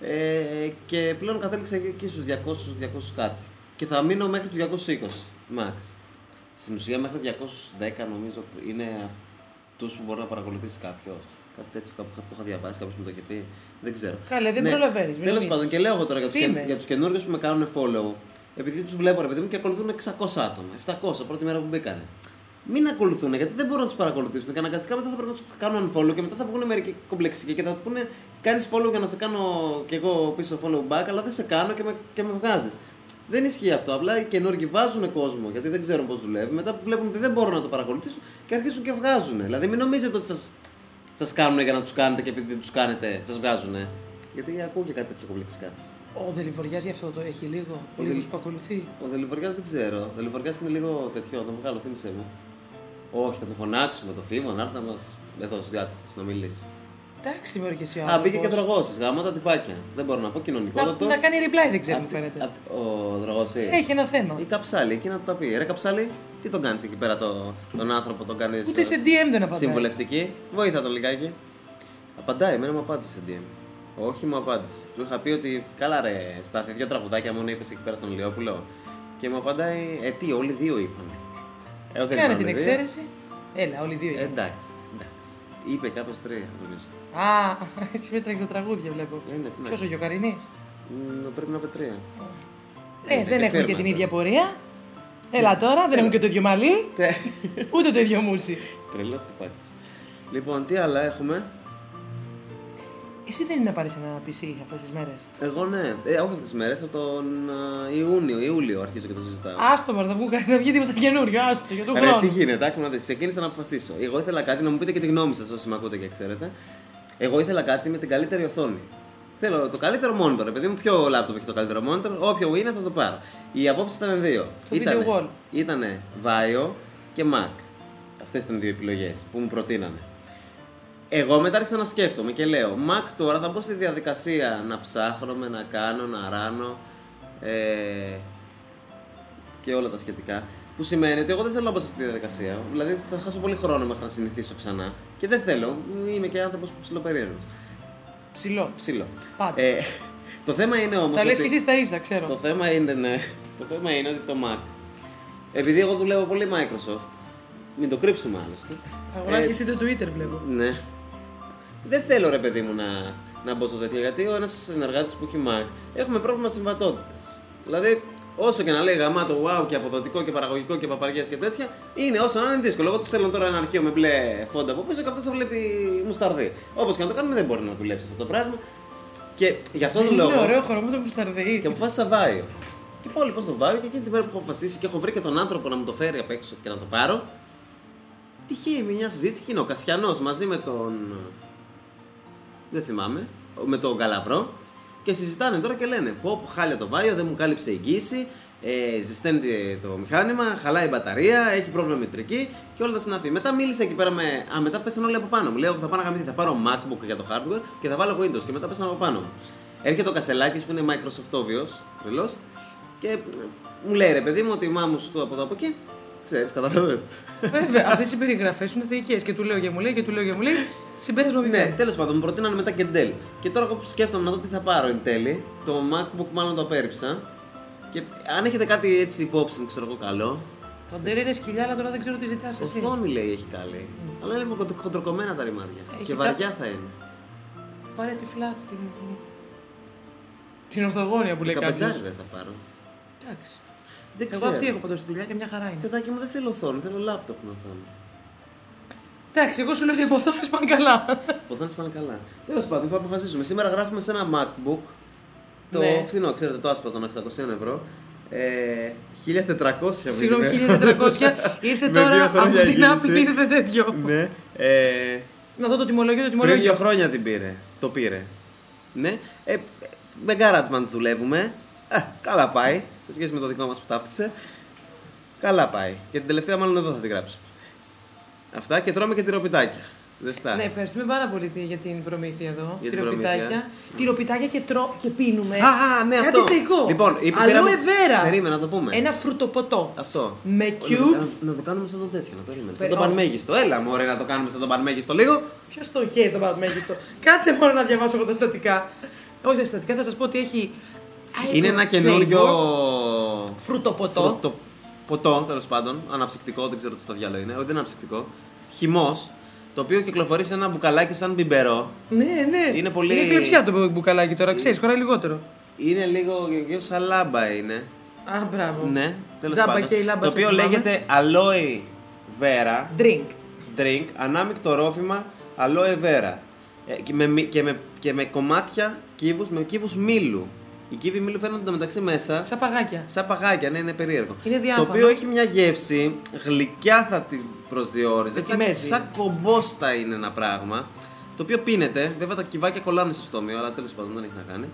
Speaker 5: Ε, και πλέον κατέληξα εκεί, εκεί στους 200, 200 κάτι. Και θα μείνω μέχρι τους 220 max. Στην ουσία μέχρι 210 νομίζω είναι αυτούς που μπορεί να παρακολουθήσει κάποιος. Κάτι τέτοιο κάπου το είχα διαβάσει, κάποιος μου το είχε πει. Δεν ξέρω.
Speaker 4: Καλέ, δεν προλαβαίνεις, μην
Speaker 5: Τέλος
Speaker 4: νομίζεις.
Speaker 5: πάντων, και λέω εγώ τώρα για τους
Speaker 4: Φήμες.
Speaker 5: για τους καινούριους που με κάνουν follow, επειδή τους βλέπω ρε παιδί μου και ακολουθούν 600 άτομα, 700 πρώτη μέρα που μπήκανε. Μην ακολουθούν γιατί δεν μπορούν να τους παρακολουθήσουν. Και αναγκαστικά μετά θα πρέπει να τους κάνουν unfollow και μετά θα βγουν μερικοί κομπλεξικοί και θα τους πούνε κάνεις follow για να σε κάνω κι εγώ πίσω follow back, αλλά δεν σε κάνω και με, και με βγάζεις. Δεν ισχύει αυτό. Απλά οι καινούργοι βάζουν κόσμο γιατί δεν ξέρουν πώς δουλεύει. Μετά που βλέπουν ότι δεν μπορούν να το παρακολουθήσουν και αρχίζουν και βγάζουν. Δηλαδή μην νομίζετε ότι σας σας κάνουν για να τους κάνετε και επειδή δεν τους κάνετε, σας βγάζουν. Γιατί ακούω και κάτι τέτοιο κομπλεξικά.
Speaker 4: Ο Δελιβοριάς γι' αυτό το έχει λίγο.
Speaker 5: Ο
Speaker 4: Λίγους
Speaker 5: Δελ-
Speaker 4: που ακολουθεί.
Speaker 5: Ο Δελιβοριάς δεν ξέρω. Ο Δελιβοριάς είναι λίγο τέτοιο, θα τον βγάλω, θύμισε μου. Όχι, θα τον φωνάξουμε το φίβο να έρθει να μα. εδώ στους διάτητου να μιλήσει.
Speaker 4: Εντάξει, μπορεί και εσύ ο
Speaker 5: Α, μπήκε και
Speaker 4: άνθρωπος.
Speaker 5: δρογώσει, γάμο τα τυπάκια. Δεν μπορώ να πω
Speaker 4: να,
Speaker 5: κοινωνικότατος.
Speaker 4: να κάνει reply δεν ξέρω, μου φαίνεται.
Speaker 5: Ο δρογόση.
Speaker 4: Έχει ένα θέμα.
Speaker 5: Η καψάλη, εκεί να του τα πει. Ρε καψάλη, τι τον κάνεις εκεί πέρα το, τον άνθρωπο, τον κάνεις.
Speaker 4: Ούτε σε DM δεν απαντάει.
Speaker 5: Συμβουλευτική; Βοήθα το λιγάκι. Απαντάει, εμένα μου απάντησε σε DM. Όχι, μου απάντησε. Του είχα πει ότι καλά ρε, στα δύο τραγουδάκια μόνο είπες εκεί πέρα στον Λιόπουλο. Και μου απαντάει, Ε, τι, όλοι δύο είπανε. Ε, δεν
Speaker 4: Κάνε
Speaker 5: είπαμε
Speaker 4: την
Speaker 5: δύο.
Speaker 4: εξαίρεση. Έλα, όλοι οι δύο.
Speaker 5: Ε,
Speaker 4: ήταν.
Speaker 5: εντάξει, εντάξει. Είπε κάποιο τρία, νομίζω.
Speaker 4: Α, εσύ μέτραξε τα τραγούδια, βλέπω.
Speaker 5: Ε, ναι, τι να
Speaker 4: Ποιος ο Γιοκαρινή.
Speaker 5: Μ, πρέπει να είπε τρία.
Speaker 4: Ε,
Speaker 5: Ε,
Speaker 4: δεν
Speaker 5: και
Speaker 4: έχουμε και
Speaker 5: φέρμα
Speaker 4: την
Speaker 5: τώρα.
Speaker 4: ίδια πορεία. Έλα τώρα, δεν έχουν και το ίδιο μαλλί, ούτε το ίδιο μουσι.
Speaker 5: Τρελός τυπάκι. Λοιπόν, τι άλλα έχουμε;
Speaker 4: Εσύ δεν είναι να πάρεις ένα PC αυτές τις μέρες;
Speaker 5: Εγώ ναι, ε, όχι αυτές τις μέρες, από τον α, Ιούνιο, Ιούλιο αρχίζω και το συζητάω.
Speaker 4: Άστο μωρέ, θα, βγουν, θα βγει τίποτα καινούριο, άστο για τον
Speaker 5: Ρε, τι
Speaker 4: χρόνο.
Speaker 5: γίνεται, άκου να δεις, ξεκίνησα να αποφασίσω. Εγώ ήθελα κάτι, να μου πείτε και τη γνώμη σας όσοι με ακούτε και ξέρετε. Εγώ ήθελα κάτι με την καλύτερη οθόνη. Θέλω το καλύτερο monitor, επειδή μου ποιο laptop έχει το καλύτερο monitor, όποιο είναι θα το πάρω. Οι απόψεις ήταν δύο.
Speaker 4: Το
Speaker 5: Ήτανε-
Speaker 4: video wall.
Speaker 5: Ήτανε Vaio και Mac. Αυτές ήταν οι δύο επιλογές που μου προτείνανε. Εγώ μετά άρχισα να σκέφτομαι και λέω, Mac τώρα θα μπω στη διαδικασία να ψάχνομαι, να κάνω, να ράνω ε, και όλα τα σχετικά. Που σημαίνει ότι εγώ δεν θέλω να μπω σε αυτή τη διαδικασία. Δηλαδή θα χάσω πολύ χρόνο μέχρι να συνηθίσω ξανά. Και δεν θέλω. Είμαι και άνθρωπος ψηλοπερίεργο.
Speaker 4: Ψηλό.
Speaker 5: Ψηλό.
Speaker 4: Πάντα.
Speaker 5: Ε, το θέμα είναι όμως.
Speaker 4: Τα λες και εσύ στα ίσα, ξέρω.
Speaker 5: Το θέμα είναι, ναι. Το θέμα είναι ότι το Mac. Επειδή εγώ δουλεύω πολύ Microsoft. Μην το κρύψουμε άλλωστε.
Speaker 4: Αγοράζει
Speaker 5: Ε,
Speaker 4: και εσύ το Twitter, βλέπω.
Speaker 5: ναι. Δεν θέλω ρε παιδί μου να, να μπω στο τέτοιο γιατί ο ένας συνεργάτης που έχει Mac έχουμε πρόβλημα συμβατότητας. Δηλαδή, όσο και να λέει γαμάτο, wow και αποδοτικό και παραγωγικό και παπαριές και τέτοια, είναι όσο να είναι δύσκολο. Εγώ τους στέλνω τώρα ένα αρχείο με μπλε φόντα από πίσω και αυτός το βλέπει μουσταρδί. Όπως και να το κάνουμε, δεν μπορεί να δουλέψει αυτό το πράγμα. Και γι' αυτό το λόγο.
Speaker 4: Είναι ωραίο χρώμα το μουσταρδί.
Speaker 5: Και αποφάσισα Βάιο. Και πάω λοιπόν στο Βάιο και εκείνη την μέρα που έχω αποφασίσει και έχω βρει και τον άνθρωπο να μου το φέρει απ' έξω και να το πάρω. Τυχαία μια συζήτηση και είναι ο Κασιανός μαζί με τον. Δεν θυμάμαι. Με τον Καλαβρό. Και συζητάνε τώρα και λένε: Πω, πω χάλια το Βάιο, δεν μου κάλυψε εγγύηση. Ε, ζεσταίνεται το μηχάνημα, χαλάει η μπαταρία, έχει πρόβλημα μετρική και όλα τα συναφή. Μετά μίλησα εκεί πέρα με. Α, μετά πέσαν όλοι από πάνω μου. Λέω: Θα πάω να γαμηθεί, θα πάρω MacBook για το hardware και θα βάλω Windows. Και μετά πέσαν από πάνω μου. Έρχεται ο Κασελάκης που είναι Microsoft όβιο, τρελός, και ε, μου λέει ρε παιδί μου ότι η μάμα μου του από εδώ από εκεί. Ξέρεις, καταλαβαίνεις.
Speaker 4: Βέβαια, αυτές οι περιγραφές είναι θεϊκές. Και του λέω και μου λέει και του λέω και μου λέει. Συμπέρασμα
Speaker 5: Ναι,
Speaker 4: μηδέν.
Speaker 5: τέλος πάντων, μου προτείνανε μετά και Dell. Και τώρα εγώ σκέφτομαι να δω τι θα πάρω εν τέλει. Το MacBook μάλλον το απέρριψα. Και αν έχετε κάτι έτσι υπόψη, ξέρω εγώ καλό.
Speaker 4: Το ντερ είναι σκυλιά, αλλά τώρα δεν ξέρω τι ζητάς εσύ.
Speaker 5: Οθόνη λέει έχει καλή. Αλλά είναι λίγο χοντροκομμένα τα ρημάδια.
Speaker 4: Έχει
Speaker 5: και
Speaker 4: τα-
Speaker 5: βαριά θα είναι.
Speaker 4: Πάρε τη flat την. Την ορθογόνια που λέει
Speaker 5: 15
Speaker 4: κάποιος.
Speaker 5: ρε θα πάρω.
Speaker 4: Εντάξει.
Speaker 5: Δεν
Speaker 4: Εγώ
Speaker 5: ξέρω.
Speaker 4: αυτή έχω παντό στη δουλειά και μια χαρά είναι.
Speaker 5: Παιδάκι μου δεν θέλω οθόνη, θέλω λάπτοπ με οθόνη.
Speaker 4: Εντάξει, εγώ σου λέω ότι οι αποθόνε πάνε καλά.
Speaker 5: Οθόνες πάνε καλά. Τέλος πάντων, θα αποφασίσουμε. Σήμερα γράφουμε σε ένα MacBook. Το
Speaker 4: Ναι.
Speaker 5: φθηνό, ξέρετε, το άσπρο των 800 ευρώ. Ε, 1400
Speaker 4: Συγγνώμη,
Speaker 5: μιλιμε-
Speaker 4: 1400. Ήρθε
Speaker 5: Με
Speaker 4: τώρα
Speaker 5: δύο
Speaker 4: από
Speaker 5: χρόνια
Speaker 4: την
Speaker 5: γύρισε.
Speaker 4: Apple ήρθε τέτοιο.
Speaker 5: Ναι. Ε,
Speaker 4: Να δω το τιμολόγιο, το
Speaker 5: πριν δύο
Speaker 4: τιμολόγιο.
Speaker 5: χρόνια την πήρε. Το πήρε. Ναι. Ε, με GarageBand δουλεύουμε. Ε, καλά πάει. Σε σχέση με το δικό μας που ταύτισε. Καλά πάει. Και την τελευταία μάλλον εδώ θα την γράψω. Αυτά και τρώμε και τυροπιτάκια. Ζεστά.
Speaker 4: Ναι, ευχαριστούμε πάρα πολύ για την προμήθεια εδώ.
Speaker 5: Για την
Speaker 4: Τυροπιτάκια.
Speaker 5: προμήθεια.
Speaker 4: Τυροπιτάκια και, τρώω και πίνουμε.
Speaker 5: Α, α, ναι,
Speaker 4: Κάτι
Speaker 5: αυτό.
Speaker 4: θεϊκό.
Speaker 5: Λοιπόν, είπε-
Speaker 4: Αλόε
Speaker 5: πήραμε-
Speaker 4: βέρα.
Speaker 5: Περίμενα να το πούμε.
Speaker 4: Ένα φρουτοποτό.
Speaker 5: Αυτό.
Speaker 4: Με
Speaker 5: Να το
Speaker 4: cubes.
Speaker 5: κάνουμε- Να το κάνουμε σαν το τέτοιο, να περίμενε. Σαν
Speaker 4: Πε-
Speaker 5: το
Speaker 4: όχι.
Speaker 5: πανμέγιστο. Έλα, μωρέ, να το κάνουμε σαν το πανμέγιστο λίγο.
Speaker 4: Ποιος το χέζει το παραμέγιστο. Κάτσε μόνο να διαβάσω εγώ τα στατικά. Όχι τα στατικά, θα σας πω ότι έχει.
Speaker 5: Είναι ένα καινούριο.
Speaker 4: flavor, Φρουτοποτό.
Speaker 5: φρούτο- ποτό, τέλος πάντων. Αναψυκτικό, δεν ξέρω τι στο διάλογο είναι. Όχι, δεν είναι αναψυκτικό. Χυμός. Το οποίο κυκλοφορεί σε ένα μπουκαλάκι σαν μπιμπερό.
Speaker 4: Ναι, ναι.
Speaker 5: Είναι πολύ-
Speaker 4: Είναι κλεψιά το μπουκαλάκι τώρα, ξέρεις, χωράει λιγότερο.
Speaker 5: Είναι λίγο, λίγο σαν λάμπα είναι.
Speaker 4: Α, μπράβο.
Speaker 5: Ναι, τέλος
Speaker 4: Τζάμπα
Speaker 5: πάντων.
Speaker 4: και η λάμπα
Speaker 5: το
Speaker 4: σε
Speaker 5: οποίο
Speaker 4: θυμάμαι.
Speaker 5: λέγεται Aloe Vera
Speaker 4: Drink.
Speaker 5: Drink, ανάμεικτο ρόφημα Aloe Vera. Ε, και, με, μη- και, με, και με κομμάτια κύβους, με κύβους μήλου. Οι κύβοι μήλου φαίνονται μεταξύ μέσα
Speaker 4: Σαν παγάκια.
Speaker 5: σαν παγάκια, ναι, είναι περίεργο.
Speaker 4: Είναι διάφανο.
Speaker 5: Το οποίο έχει μια γεύση, γλυκιά θα την προσδιορίζε.
Speaker 4: Με τη
Speaker 5: Σαν,
Speaker 4: μέση.
Speaker 5: σαν κομπόστα είναι ένα πράγμα. Το οποίο πίνεται, βέβαια τα κυβάκια κολλάνε στο στόμιο, αλλά τέλος πάντων δεν έχει να κάνει.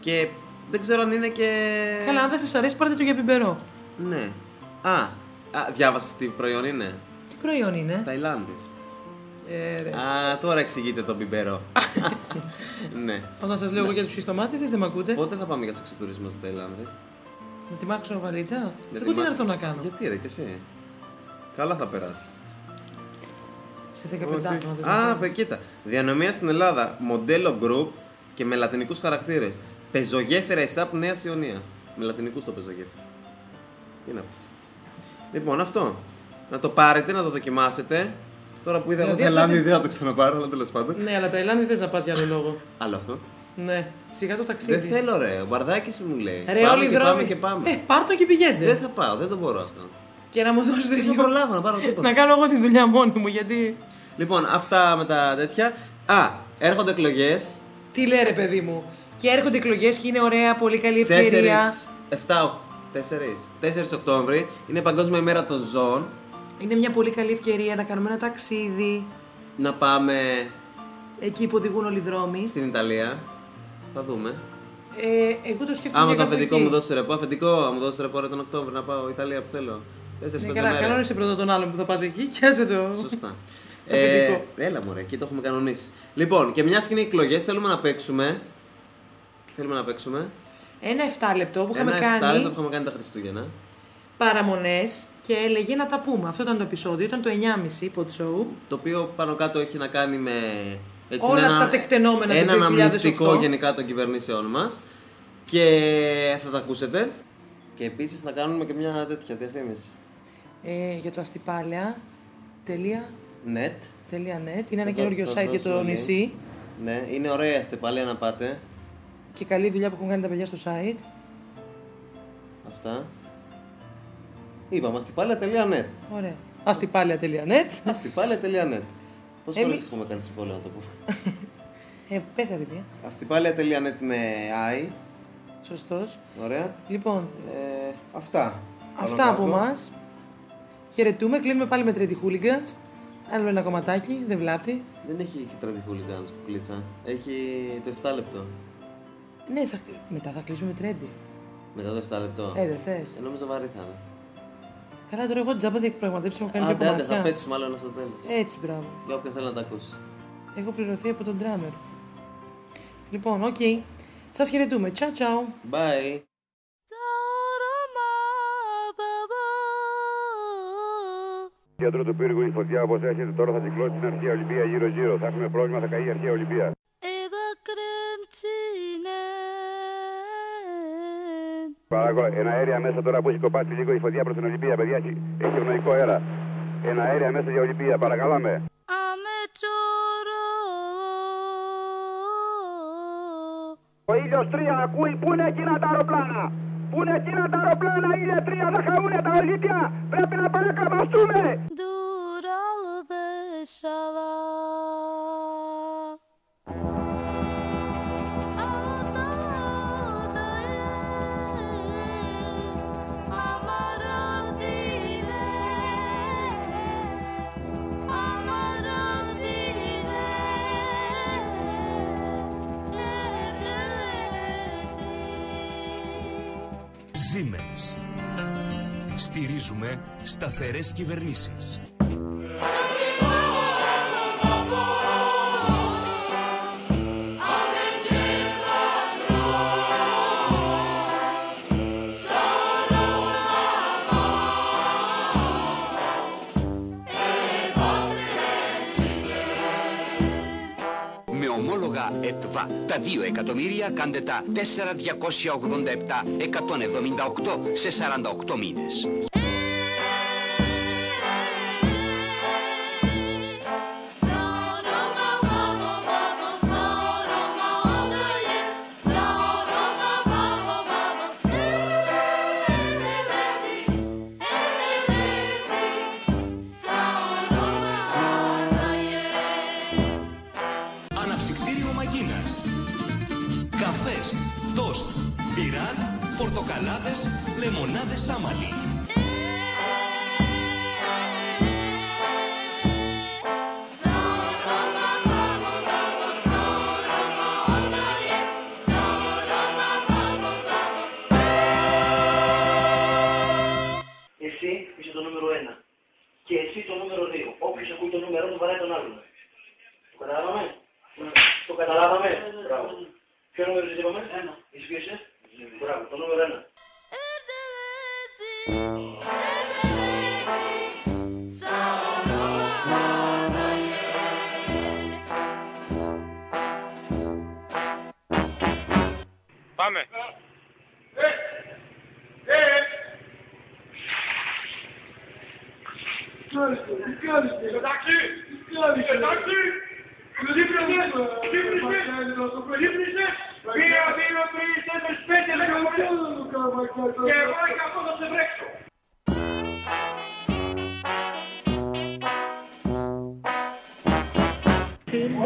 Speaker 5: Και δεν ξέρω αν είναι και.
Speaker 4: Καλά, αν δεν σας αρέσει, πάρτε το για πιμπερό.
Speaker 5: Ναι. Α, α διάβασες τι προϊόν είναι;
Speaker 4: Τι προϊόν είναι;
Speaker 5: Ταϊλάνδης.
Speaker 4: Ε, ρε.
Speaker 5: Α, τώρα εξηγείτε τον πιμπερό. [laughs] ναι.
Speaker 4: Όταν σας λέω εγώ για τους χιστομάτιδε, δεν με ακούτε.
Speaker 5: Πότε θα πάμε για σεξιτουρισμό στη Ταϊλάνδη;
Speaker 4: Να τη μάξω βαλίτσα;
Speaker 5: Γιατί
Speaker 4: Εγώ τι να
Speaker 5: μας-
Speaker 4: έρθω να κάνω;
Speaker 5: Γιατί ρε, και εσύ. Καλά θα περάσεις.
Speaker 4: Σε 15 άτομα θες να
Speaker 5: Α,
Speaker 4: κάνεις.
Speaker 5: παι, κοίτα. Διανομία στην Ελλάδα. Μοντέλο group και με λατινικούς χαρακτήρες. Πεζογέφυρα ΙΣΑΠ Νέας Ιωνίας. Με λατινικούς το πεζογέφυρα. Τι να πεις. Λοιπόν, αυτό. Να το πάρετε, να το δοκιμάσετε. Τώρα που είδα εγώ
Speaker 4: Δηλαδή,
Speaker 5: Ταϊλάνδη,
Speaker 4: αυτό
Speaker 5: δεν θα το ξαναπάρω, αλλά τέλος πάντων.
Speaker 4: Ναι, αλλά Ταϊλάνδη θες να πας για άλλο λόγο.
Speaker 5: Άλλο αυτό.
Speaker 4: Ναι, σιγά το ταξίδι.
Speaker 5: Δεν θέλω, ρε. Ο Μπαρδάκης μου λέει.
Speaker 4: Ρε,
Speaker 5: πάμε
Speaker 4: όλοι οι
Speaker 5: και
Speaker 4: δρόμοι.
Speaker 5: πάμε και πάμε.
Speaker 4: Ε, πάρ το και πηγαίνετε.
Speaker 5: Δεν θα πάω, δεν το μπορώ αυτό.
Speaker 4: Και να μου δώσετε
Speaker 5: Δεν
Speaker 4: δύο.
Speaker 5: θα προλάβω να πάρω τίποτα.
Speaker 4: Να κάνω εγώ τη δουλειά μόνη μου, γιατί.
Speaker 5: Λοιπόν, αυτά με τα τέτοια. Α, έρχονται εκλογές.
Speaker 4: Τι λέει ρε παιδί μου. Και έρχονται εκλογές και είναι ωραία, πολύ καλή
Speaker 5: 4,
Speaker 4: ευκαιρία.
Speaker 5: 7, 4, 4 Οκτώβρη. Είναι Παγκόσμια ημέρα των ζώων.
Speaker 4: Είναι μια πολύ καλή ευκαιρία να κάνουμε ένα ταξίδι
Speaker 5: Να πάμε
Speaker 4: εκεί που οδηγούν όλοι οι δρόμοι.
Speaker 5: στην Ιταλία. Θα δούμε.
Speaker 4: Ε, εγώ το σκέφτομαι.
Speaker 5: Άμα
Speaker 4: για
Speaker 5: το
Speaker 4: κάπου
Speaker 5: αφεντικό
Speaker 4: εκεί.
Speaker 5: μου δώσει ρεπό, αφεντικό μου δώσει ρεπό ρε τον Οκτώβρη να πάω Ιταλία που θέλω. 4-5
Speaker 4: Ναι, καλά, κανόνισε πρώτα τον άλλον που θα πας εκεί και άσε το.
Speaker 5: Σωστά.
Speaker 4: Το [laughs] αφεντικό.
Speaker 5: έλα μωρέ, εκεί το έχουμε κανονίσει. Λοιπόν, και μια και είναι εκλογές, θέλουμε να παίξουμε. Θέλουμε να παίξουμε.
Speaker 4: Ένα 7 λεπτό που είχαμε
Speaker 5: Ένα 7
Speaker 4: κάνει
Speaker 5: λεπτό που είχαμε κάνει τα Χριστούγεννα.
Speaker 4: παραμονές και έλεγε να τα πούμε. Αυτό ήταν το επεισόδιο, ήταν το 9.30 pod show.
Speaker 5: Το οποίο πάνω κάτω έχει να κάνει με. Έτσι,
Speaker 4: Όλα
Speaker 5: ένα-
Speaker 4: τα τεκτενόμενα του
Speaker 5: Έναν
Speaker 4: 2008.
Speaker 5: αμνηστικό γενικά των κυβερνήσεων μας. Και θα τα ακούσετε. Και επίσης να κάνουμε και μια τέτοια διαφήμιση.
Speaker 4: Ε, για το αστυπάλαια. Τελεία,
Speaker 5: Net.
Speaker 4: τελεία net. Είναι ένα
Speaker 5: Θα-
Speaker 4: καινούριο
Speaker 5: θα
Speaker 4: site για
Speaker 5: δώσουμε
Speaker 4: το
Speaker 5: link.
Speaker 4: νησί.
Speaker 5: Ναι, είναι ωραία στεπαλία να πάτε.
Speaker 4: Και καλή δουλειά που έχουν κάνει τα παιδιά στο site.
Speaker 5: Αυτά. Είπαμε αστυπάλαια.net.
Speaker 4: Ωραία. Αστυπάλαια.net.
Speaker 5: Αστυπάλαια.net. Πόσες
Speaker 4: Εμείς-
Speaker 5: φορές έχουμε κάνει συμβόλαιο να το πούμε; [laughs]
Speaker 4: Ε, πες ρε παιδιά.
Speaker 5: Αστυπάλαια.net με i.
Speaker 4: Σωστός.
Speaker 5: Ωραία.
Speaker 4: Λοιπόν,
Speaker 5: Ε, αυτά.
Speaker 4: αυτά
Speaker 5: Πάνω
Speaker 4: από
Speaker 5: κάτω.
Speaker 4: εμά. Χαιρετούμε, κλείνουμε πάλι με τρίτη hooligans. Άλλο ένα κομματάκι, δεν βλάπτει.
Speaker 5: Δεν έχει και τραντιχούλιγκαν κουκλίτσα. Έχει το 7 λεπτό.
Speaker 4: Ναι, θα... μετά θα κλείσουμε με Trendy.
Speaker 5: Μετά το 7 λεπτό.
Speaker 4: Ε, δεν θες.
Speaker 5: Ε, νόμιζα βαρύ θα είναι.
Speaker 4: Καλά, τώρα εγώ τζάμπα διαπραγμάτευση έχω κάνει
Speaker 5: Άντε,
Speaker 4: δύο
Speaker 5: άντε, θα
Speaker 4: κομμάτια.
Speaker 5: παίξουμε άλλο ένα στο τέλος.
Speaker 4: Έτσι, μπράβο.
Speaker 5: Για όποιον θέλει να τα ακούσει.
Speaker 4: Έχω πληρωθεί από τον drummer. Λοιπόν, οκ. Σας χαιρετούμε. Ciao, ciao.
Speaker 5: Bye.
Speaker 7: Κέντρο του πύργου η φωτιά όπως έρχεται τώρα θα κυκλώσει την αρχαία Ολυμπία γύρω-γύρω. Θα έχουμε πρόβλημα, θα καεί η αρχαία Ολυμπία. Παράγω ένα αέρια μέσα τώρα που έχει κοπάσει λίγο η φωτιά προς την Ολυμπία, παιδιά. Έχει, έχει ευνοϊκό αέρα. Ένα αέρια μέσα για Ολυμπία, παρακαλάμε.
Speaker 8: Αμετζόρο.
Speaker 7: Ο ήλιος τρία ακούει, πού είναι εκείνα τα αεροπλάνα; Πού είναι εκείνα τα αεροπλάνα, είναι τρία, θα χαούνε τα αλήθεια. Πρέπει να παρακαμαστούμε.
Speaker 8: Dural
Speaker 9: Siemens. Στηρίζουμε σταθερές κυβερνήσεις.
Speaker 10: ΕΤΒΑ τα 2 εκατομμύρια κάντε τα 4.287 178 σε 48 μήνες.
Speaker 9: Πορτοκαλάδες, λεμονάδες σάμαλι.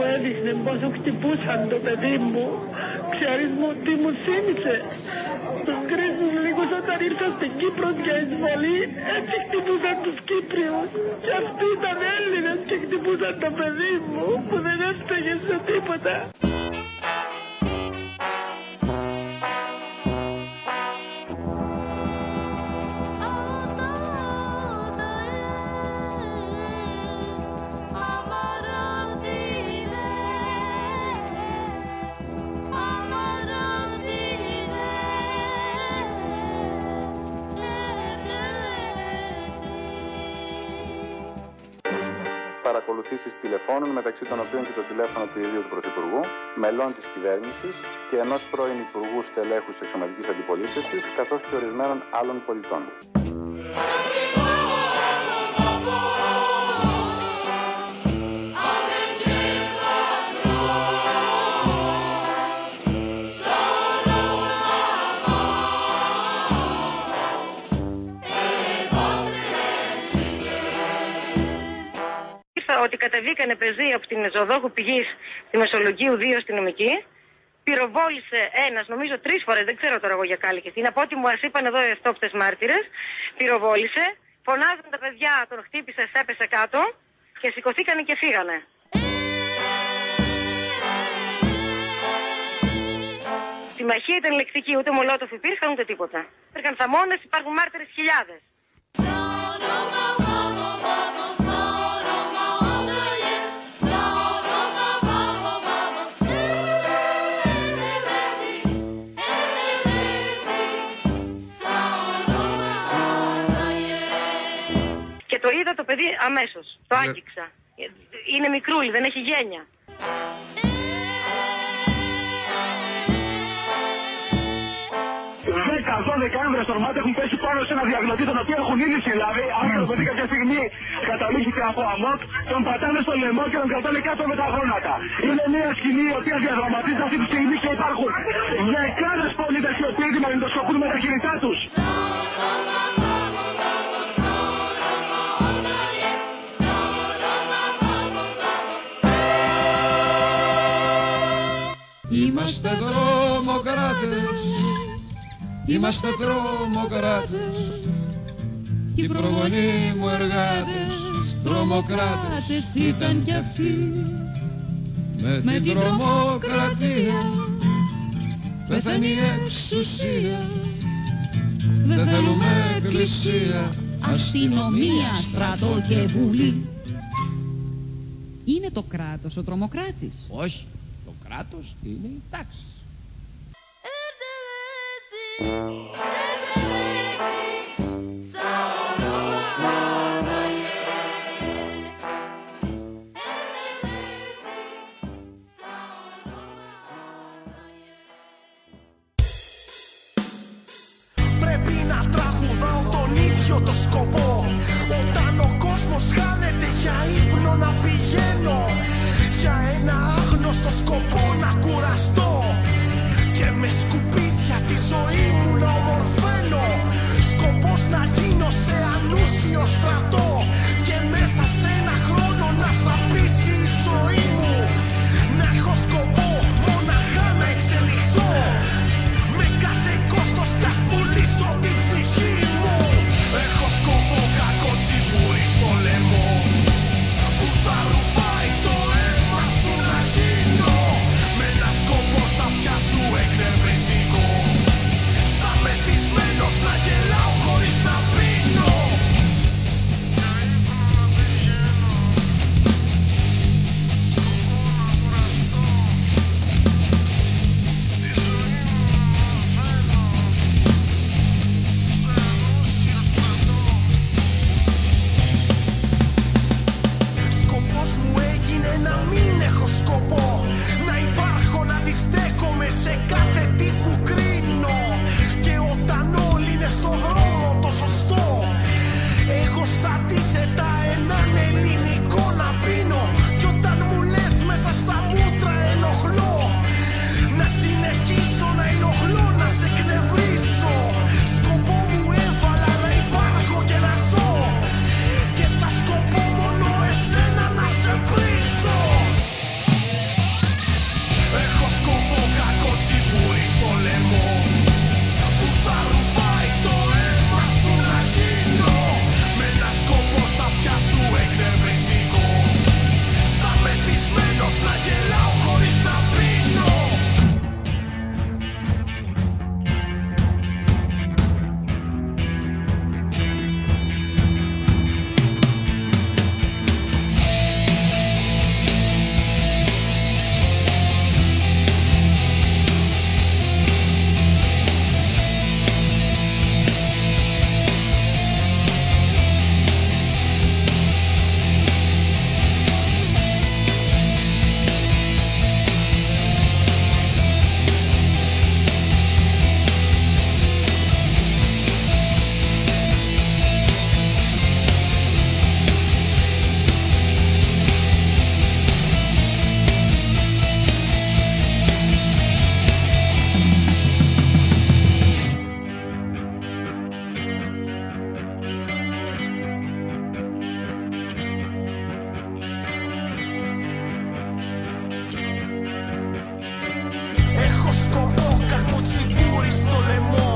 Speaker 11: Μου έδειχνε πόσο χτυπούσαν το παιδί μου. Ξέρεις μου τι μου θύμισε. Τους Γκρίζους λίγους όταν ήρθα στην Κύπρο για εισβολή έτσι χτυπούσαν τους Κύπριους. Και αυτοί ήταν Έλληνες και χτυπούσαν το παιδί μου που δεν έφταιγε σε τίποτα.
Speaker 12: Τηλεφώνων μεταξύ των οποίων και το τηλέφωνο του ίδιου του Πρωθυπουργού, μελών της κυβέρνησης και ενός πρώην Υπουργού Στελέχους Εξωματικής Αντιπολίτευσης, καθώς και ορισμένων άλλων πολιτών.
Speaker 13: Ότι κατεβήκανε πεζοί από την Ζωοδόχου πηγής τη Μεσολογγίου 2 αστυνομική. Πυροβόλησε ένας, νομίζω τρεις φορές, δεν ξέρω τώρα εγώ για κάλλη και είναι. Από ό,τι μου είπαν εδώ οι ευτόπτε μάρτυρες, πυροβόλησε. Φωνάζουν τα παιδιά, τον χτύπησε, έπεσε κάτω και σηκωθήκανε και φύγανε. Συμμαχία ήταν λεκτική, ούτε μολότοφ υπήρχαν ούτε τίποτα. Υπήρχαν θαμώνες, υπάρχουν μάρτυρες χιλιάδες. Και το είδα το παιδί αμέσως. Το άγγιξα. Είναι μικρούλι, δεν έχει γένεια.
Speaker 7: Δέκα, δώδεκα άνδρες ορμάτε έχουν πέσει πάνω σε ένα διαγνωτή τον οποίο έχουν είδηση δηλαδή. Αν το παιδί κάποια στιγμή καταλήξει από αμόκ, τον πατάνε στο λαιμό και τον κρατάνε κάτω με τα γόνατα. Είναι μια σκηνή η οποία διαδραματίζεται αυτή τη στιγμή και υπάρχουν δεκάδες πολίτες οι
Speaker 11: στο σπίτι μου να το σκοπούν με τα κινητά τους.
Speaker 14: Είμαστε τρομοκράτες, είμαστε τρομοκράτες Κι οι προγονείς μου εργάτες, τρομοκράτες ήταν κι αυτοί. Με την τρομοκρατία πεθαίνει η εξουσία. Δεν θέλουμε εκκλησία,
Speaker 15: αστυνομία, στρατό και βουλή. Είναι το κράτος ο τρομοκράτης;
Speaker 14: Όχι, το κράτος είναι η
Speaker 16: στο λαιμό.